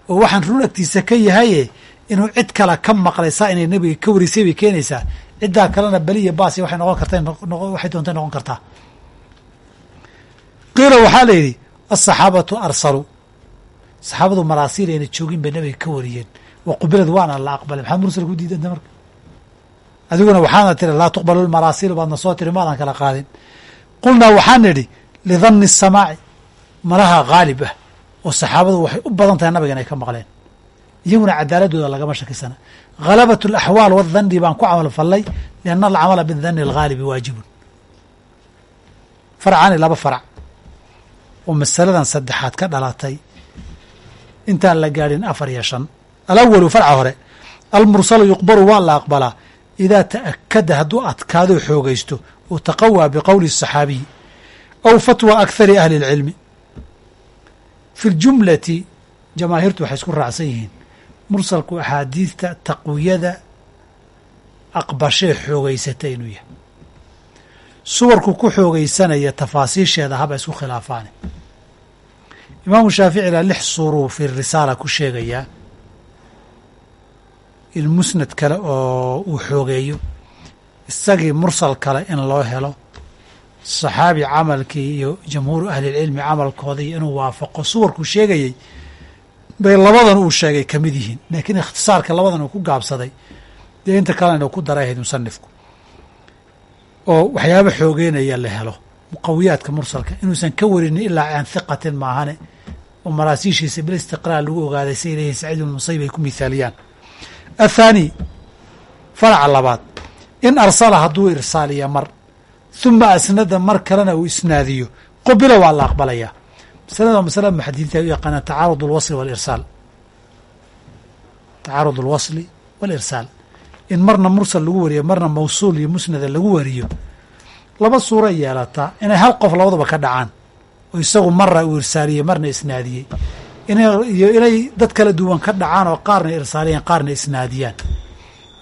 Oo waxaan run agtiisa ka yahaye inuu cid kale ka maqlay saa inay nabiga ka warisay bay keenaysaa ciddaa kalena beliya baasi waxay noqon karta waxay doontay noqon kartaa qiila waxaa la yidhi asaxaabatu arsalu. Saxaabadu maraasiil ayna joogin bay nabiga ka wariyeen. Wa qubilad waana la aqbalay. Maxaad mursal ku diidanta marka? Adiguna waxaana tiri laa tuqbalu lmaraasiil baadna soo tiri maadan kala qaadin. Qulnaa waxaan nidhi lidanni samaaci malaha haalib ah oo saxaabadu waxay u badan tahay nabiga inay ka maqleen. Iyaguna cadaaladooda lagama shakisana halabat alaxwaal wadanni baan ku camal fallay lianna alcamala bidanni alghaalibi waajibun farcaani laba farac oo masaladan saddexaad ka dhalatay intaan la gaadhin afar iyo shan alawalu farca hore almursalu yuqbalu waa la aqbalaa idaa ta'akada hadduu adkaado xoogaysto uu taqawaa biqowli الصaxaabiyi aw fatwa akhari ahli اlcilmi fi ljumlati jamaahiirtu waxay isku raacsan yihiin mursalku axaadiidta taqwiyada aqbashee xoogaysata inuu yahay. Suwarku ku xoogaysanaya tafaasiisheeda haba isku khilaafaane. Imaamu shaafici ilaa lix suuruu fi risaala ku sheegayaa in musnad kale oo uu xoogeeyo isagii mursal kale in loo helo saxaabi camalkii iyo jamhuuru ahlilcilmi camalkooda iyo inuu waafaqo. Suwarkuu sheegayey bay labadan uu sheegay ka mid yihiin. Laakiin ikhtisaarka labadan uu ku gaabsaday dee inta kalena inuu ku daray ahayd musanifku. Oo waxyaaba xoogeynaya la helo muqawiyaadka mursalka. Inuusan ka warinin ilaa can hiqatin maahane oo maraasiishiisa bilistiqraar lagu ogaaday say leeyihiin saciid ibn musayib ay ku mithaaliyaan athaani faraca labaad in arsala hadduu irsaaliya mar huma asnada mar kalena uu isnaadiyo qubila waa la aqbalayaa masalada masalada muxadidiinta ay u yaqaanaan tacaarud alwasli walirsaal tacaarud alwasli walirsaal in marna mursal lagu wariyo marna mawsuul iyo musnada lagu wariyo laba suura yeelataa inay hal qof labadaba ka dhacaan oo isagu marra uu irsaaliye marna isnaadiyey iyo inay dad kala duwan ka dhacaan oo qaarna irsaaliyeen qaarna isnaadiyaan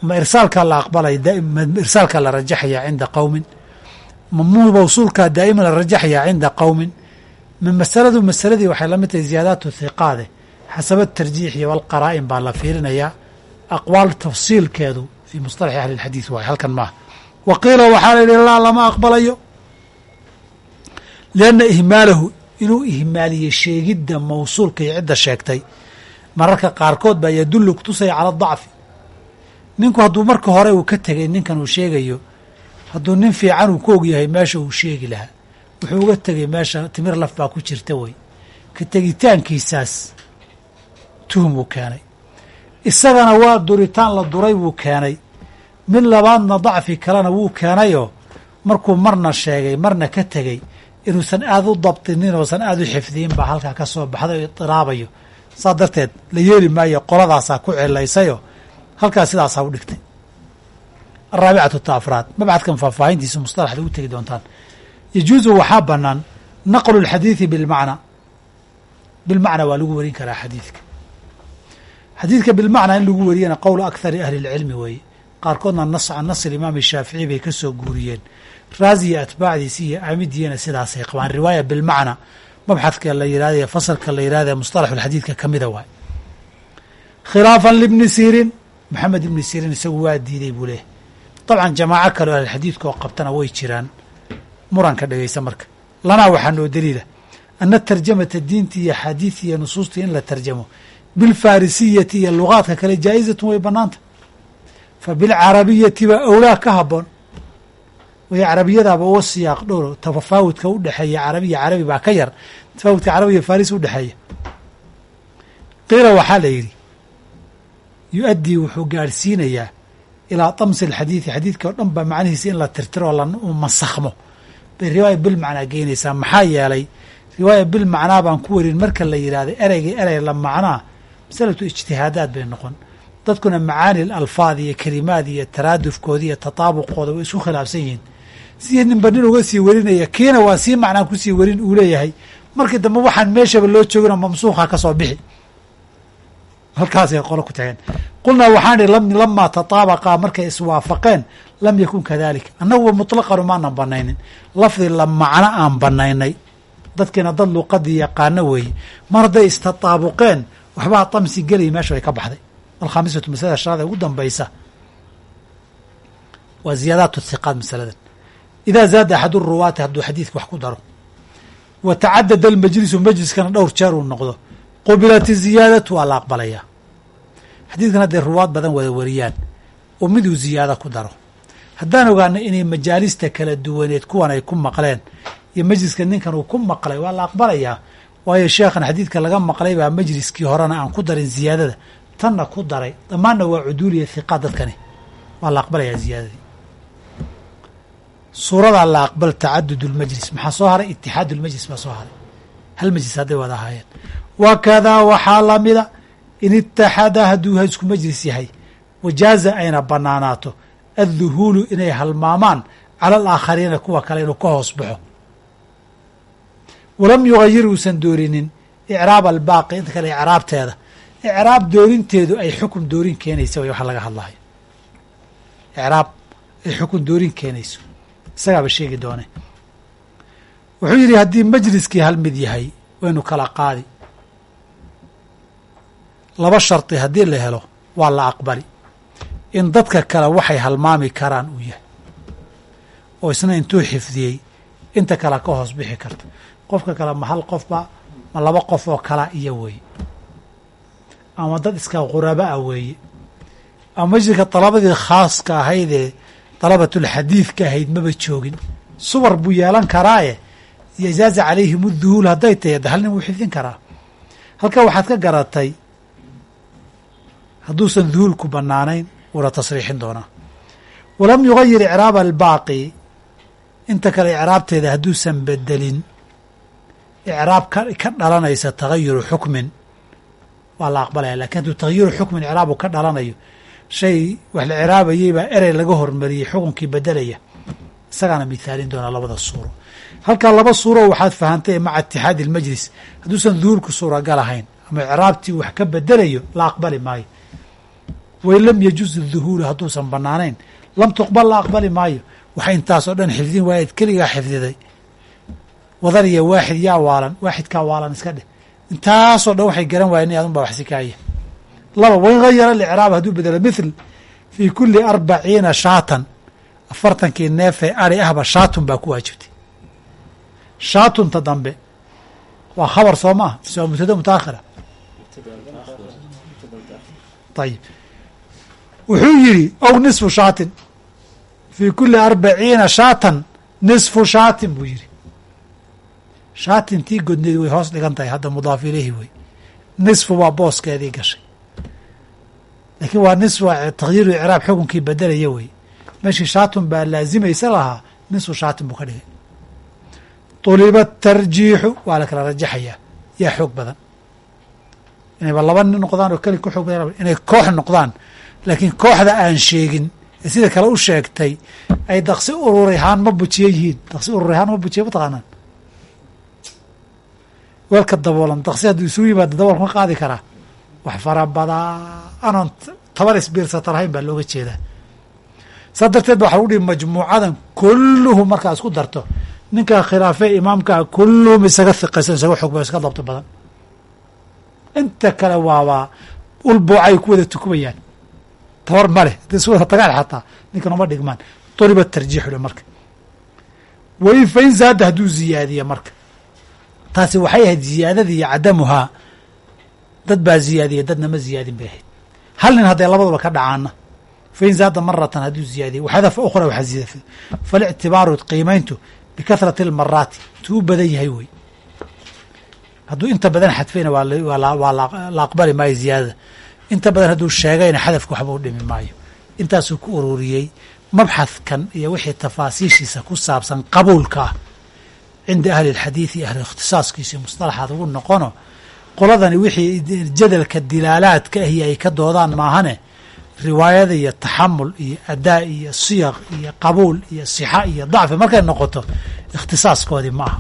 ma irsaalkaa la aqbalaya ma irsaalkaa la rajaxayaa cinda qowmin ma mawsuulkaa daa'iman la rajaxayaa cinda qowmin masaladu masaladii waxay la mid tahay ziyaadaatu hiqaade xasaba tarjiixi walqaraa'in baa la fiirinayaa aqwaal tafsiilkeedu fii mustalaxi ahli lxadiid waay halkan maaha wa qiila waxaa la yidhi laa lama aqbalayo lianna ihmaalahu inuu ihmaaliye sheegidda mawsuulka iyo cidda sheegtay mararka qaarkood baa yadullu kutusaya cala dacfi ninku hadduu marka hore uu ka tegay ninkan uu sheegayo hadduu nin fiican uu ku ogyahay meesha uu sheegi lahaa wuxuu uga tegay meesha timir laf baa ku jirta wey ka tegitaankiisaas tuhum uu keenay. Isagana waa duritaan la duray buu keenay. Mid labaadna dacfi kalena wuu keenayoo markuu marna sheegay marna ka tegey inuusan aada u dabtinin oosan aada u xifdiyin baa halkaa ka soo baxday oo idiraabayo saa darteed la yeeli maayo qoladaasaa ku celaysayo. Halkaas sidaasaa u dhigtay. Araabicatu ta afraad mabcadkan faahfaahintiisa mustalaxda u tegi doontaan yajuusu waxaa bannaan naqlu lxadiidi bilmacnaa bilmacnaa waa lagu warin karaa xadiidka xadiidka bilmacnaa in lagu wariyana qowlu akhari ahli lcilmi weeye qaarkoodna nas can nasr imaam shaafici bay ka soo guuriyeen raaziya atbaacdiisi iyo aamidiyana sidaasay qabaan riwaaya bilmacnaa mabxadka la yihahda ee fasalka la yihahda mustalaxulxadiidka ka mida waay khilaafan libni sirin maxamed ibni sirin isagu waa diiday buu leehay dabcan jamaaco kaleo ahlilxadiidka oo qabtana way jiraan muranka dhegeysa marka. Lanaa waxaa noo daliila. Ana tarjamata diinti iyo axaadiidti iyo nusuustii in la tarjamo. Bilfaarisiyati iyo lugaadka kale jaa'izatun way bannaanta. Fa bilcarabiyati baa awlaa ka haboon way carabiyadaaba uga siyaaq dhowro tafaawudka u dhexeeya carabiya carabi baa ka yar. Tafaawudka carabiya faris u dhexeeya. Qiila waxaa la yidhi yu-addii wuxuu gaadhsiinayaa ilaa tamsi alxadiidi xadiidka o dhan baa macnihiisa in la tirtiro u masakhmo bay riwaaya bilmacnaa geynaysaa maxaa yeelay riwaaya bilmacnaa baan ku warin marka la yidhahdo ereyga erey la macnaa masalatu ijtihaadaad bay noqon. Dadkuna macaani alfaad iyo kelimaad iyo taraadufkooda iyo tataabuqooda way isku khilaafsan yihiin. Sidii ninba nin uga sii warinaya kiina waa sii macnaa ku sii warin uu leeyahay. Markii dambe waxaan meeshaba loo jooginoo mamsuuqa ka soo bixi halkaasay qolo ku tageen. Qulnaa waxaan ihi lamaa tataabaqaa markay iswaafaqeen lam yakun kadalika annaguba mutlaqan umaanan banaynin. Lafdi la macno aan banaynay dadkiina dad luqadii yaqaano weeye mar hadday istataabuqeen waxbaa tamsi gelaya meesha way ka baxday. Alkhamisatu masalada shanaad ugu dambaysa waa ziyaadaat hiqaad masaladan. Idaa zaada axadu ruwaati hadduu xadiidka wax ku daro. Wa tacadada almajlisu majliskana dhowr jeer uu noqdo. Qubilat ziyaadatu waa la aqbalayaa xadiidkan hadday ruwaad badan wada wariyaan oo miduu ziyaado ku daro. Haddaan ogaano inay majaalista kala duwaneed kuwan ay ku maqleen iyo majliska ninkan uu ku maqlay waa la aqbalayaa. Waayo sheekhan xadiidka laga maqlay baa majliskii horena aan ku darin ziyaadada. Tanna ku daray. Dhammaanna waa cuduuliya hiqaad dadkani. Waa la aqbalayaa ziyaadadii. Suuradaa la aqbal tacadud lmajlis maxaa soo haray? Itixaad lmajlis baa soo haray. Hal majlis hadday wada ahaayeen. Wakadaa waxaa lamida in itaxada hadduu isku majlis yahay wajaaza ayna banaanaato adduhuulu inay halmaamaan cala alaakhariina kuwa kale inuu ka hoos baxo. Walam yugayir uusan doorinin icraab albaaqi inta kale icraabteeda. Icraab doorinteedu ay xukun doorin keenaysa way waxa laga hadlayo icraab ay xukun doorin keenayso. Isagaaba sheegi doone. Wuxuu yidhi haddii majliskii hal mid yahay waynu kala qaadi laba shardi haddii la helo waa la aqbali. In dadka kale waxay halmaami karaan uu yahay. Oo isna intuu xifdiyey inta kale ka hoos bixi karta. Qofka kale ma hal qofba ma laba qof oo kala iyo weeye. Ama dad iska quraba a weeye. Ama majliska dalabadii khaaska ahaydee dalabatulxadiidka ahayd maba joogin. Subar buu yeelan karaaye. Yajaaza calayhim uduhuul hadday tahay hal nin wuu xifdin karaa. Halkaa waxaad ka garatay hadduusan duhuulku bannaanayn wuuna tasriixin doonaa walam yugayir icraaba albaaqi inta kale icraabteeda hadduusan bedelin icraab ka dhalanaysa tagayuru xukmin. Waa la aqbalaya laakiin hadduu tagayuru xukmin icraabu ka dhalanayo shay wax la ciraabayey baa erey laga hormariyey xukunkii bedelaya isagaana mithaalin doonaa labada suuro. Halkaa laba suuro waxaad fahantay maca itixaadi ilmajlis hadduusan duhuulku suuragal ahayn ama icraabtii wax ka bedelayo la aqbali maayo wain lam yajuz duhuulu hadduusan banaanayn lam tuqbal la aqbali maayo. Waxa intaasoo dhan xifdin waayaed keligaa xifdiday. Wadar iyo waaxid yaa waalan waaxidkaa waalan iska dheh. Intaasoo dhan waxay garan waayeen in adun baa waxsi kaaya laba wain hayara alicraab hadduu bedelo. Mithl fii kuli arbaciina shaatan. Afartankii neefee ari ahba shaatun baa ku waajibtay. Shaatunta dambe waa khabar soo ma ah mise waa mubtada mutaakhira. Ayib wuxuu yidhi ow nisfu shaatin. Fii kuli arbaciina shaatan nisfu shaatin buu yidhi. Shaatin tii godneed way hoos dhigan tahay hadda mudaaf ilayhi wey nisfu waa booskeedii gashay. Laakiin waa nis waa takyiiru icraab xukunkii bedelaya wey meeshii shaatun baa laazimaysa lahaa nisfu shaatin buu ka dhigay. Tuliba tarjiixu waa la kala rajaxayaa yaa xoog badan. Inayba laba nin noqdaan oo keli ka xoog badan inay koox noqdaan laakiin kooxda aan sheegin ee sida kale u sheegtay ay daqsi ururihaan ma bujiye yihiin. Daqsi ururihaan ma bujiye mataqaanaan weelka daboolan daqsi hadduu isugu yimaado daboolka ma qaadi karaa? Wax fara badanoon tabar isbiirsata lahayn baa looga jeedaa. Saa darteed ba waxa lagu dhihi majmuucadan kulluhum markaa isku darto. Ninkaa khilaafee imaamkaa kulluhum isaga hiqaysan isaga xog ba iska dabto badan. Inta kale waabaa ulbuucay ku wada tukumayaan tabar ma leh. Hadday isu wada tagaan xataa ninkan uma dhigmaan duriba tarjiixu marka. Wain fain zaada hadduu ziyaadiya marka. Taasi waxay ahayd ziyaadadii iyo cadamuhaa dad baa ziyaadiya dadna ma ziyaadin bay ahayd. Hal nin hadday labaduba ka dhacaana fain zaada maratan hadduu ziyaadiya waxadafa ukhra waxaa falictibaaru qiimayntu bikahrati almaraati intuu u badan yahay wey. Hadduu inta badan xadfayna waa la aqbali maayo ziyaadada inta badan hadduu sheegayna xadafka waxba u dhimi maayo. Intaasuu ku ururiyey mabxadkan iyo wixii tafaasiishiisa ku saabsan qabuulka ah. Cinda ahli اlxadiidi ahli ikhtisaaskiisa musطalaxaad ugu noqono qoladani wixii jadalka dilaalaadka ahi ay ka doodaan maahane riwaayada iyo taxamul iyo adaa iyo siyaq iyo qabuul iyo sixa iyo dacfi markay noqoto ikhtisaaskoodii ma aha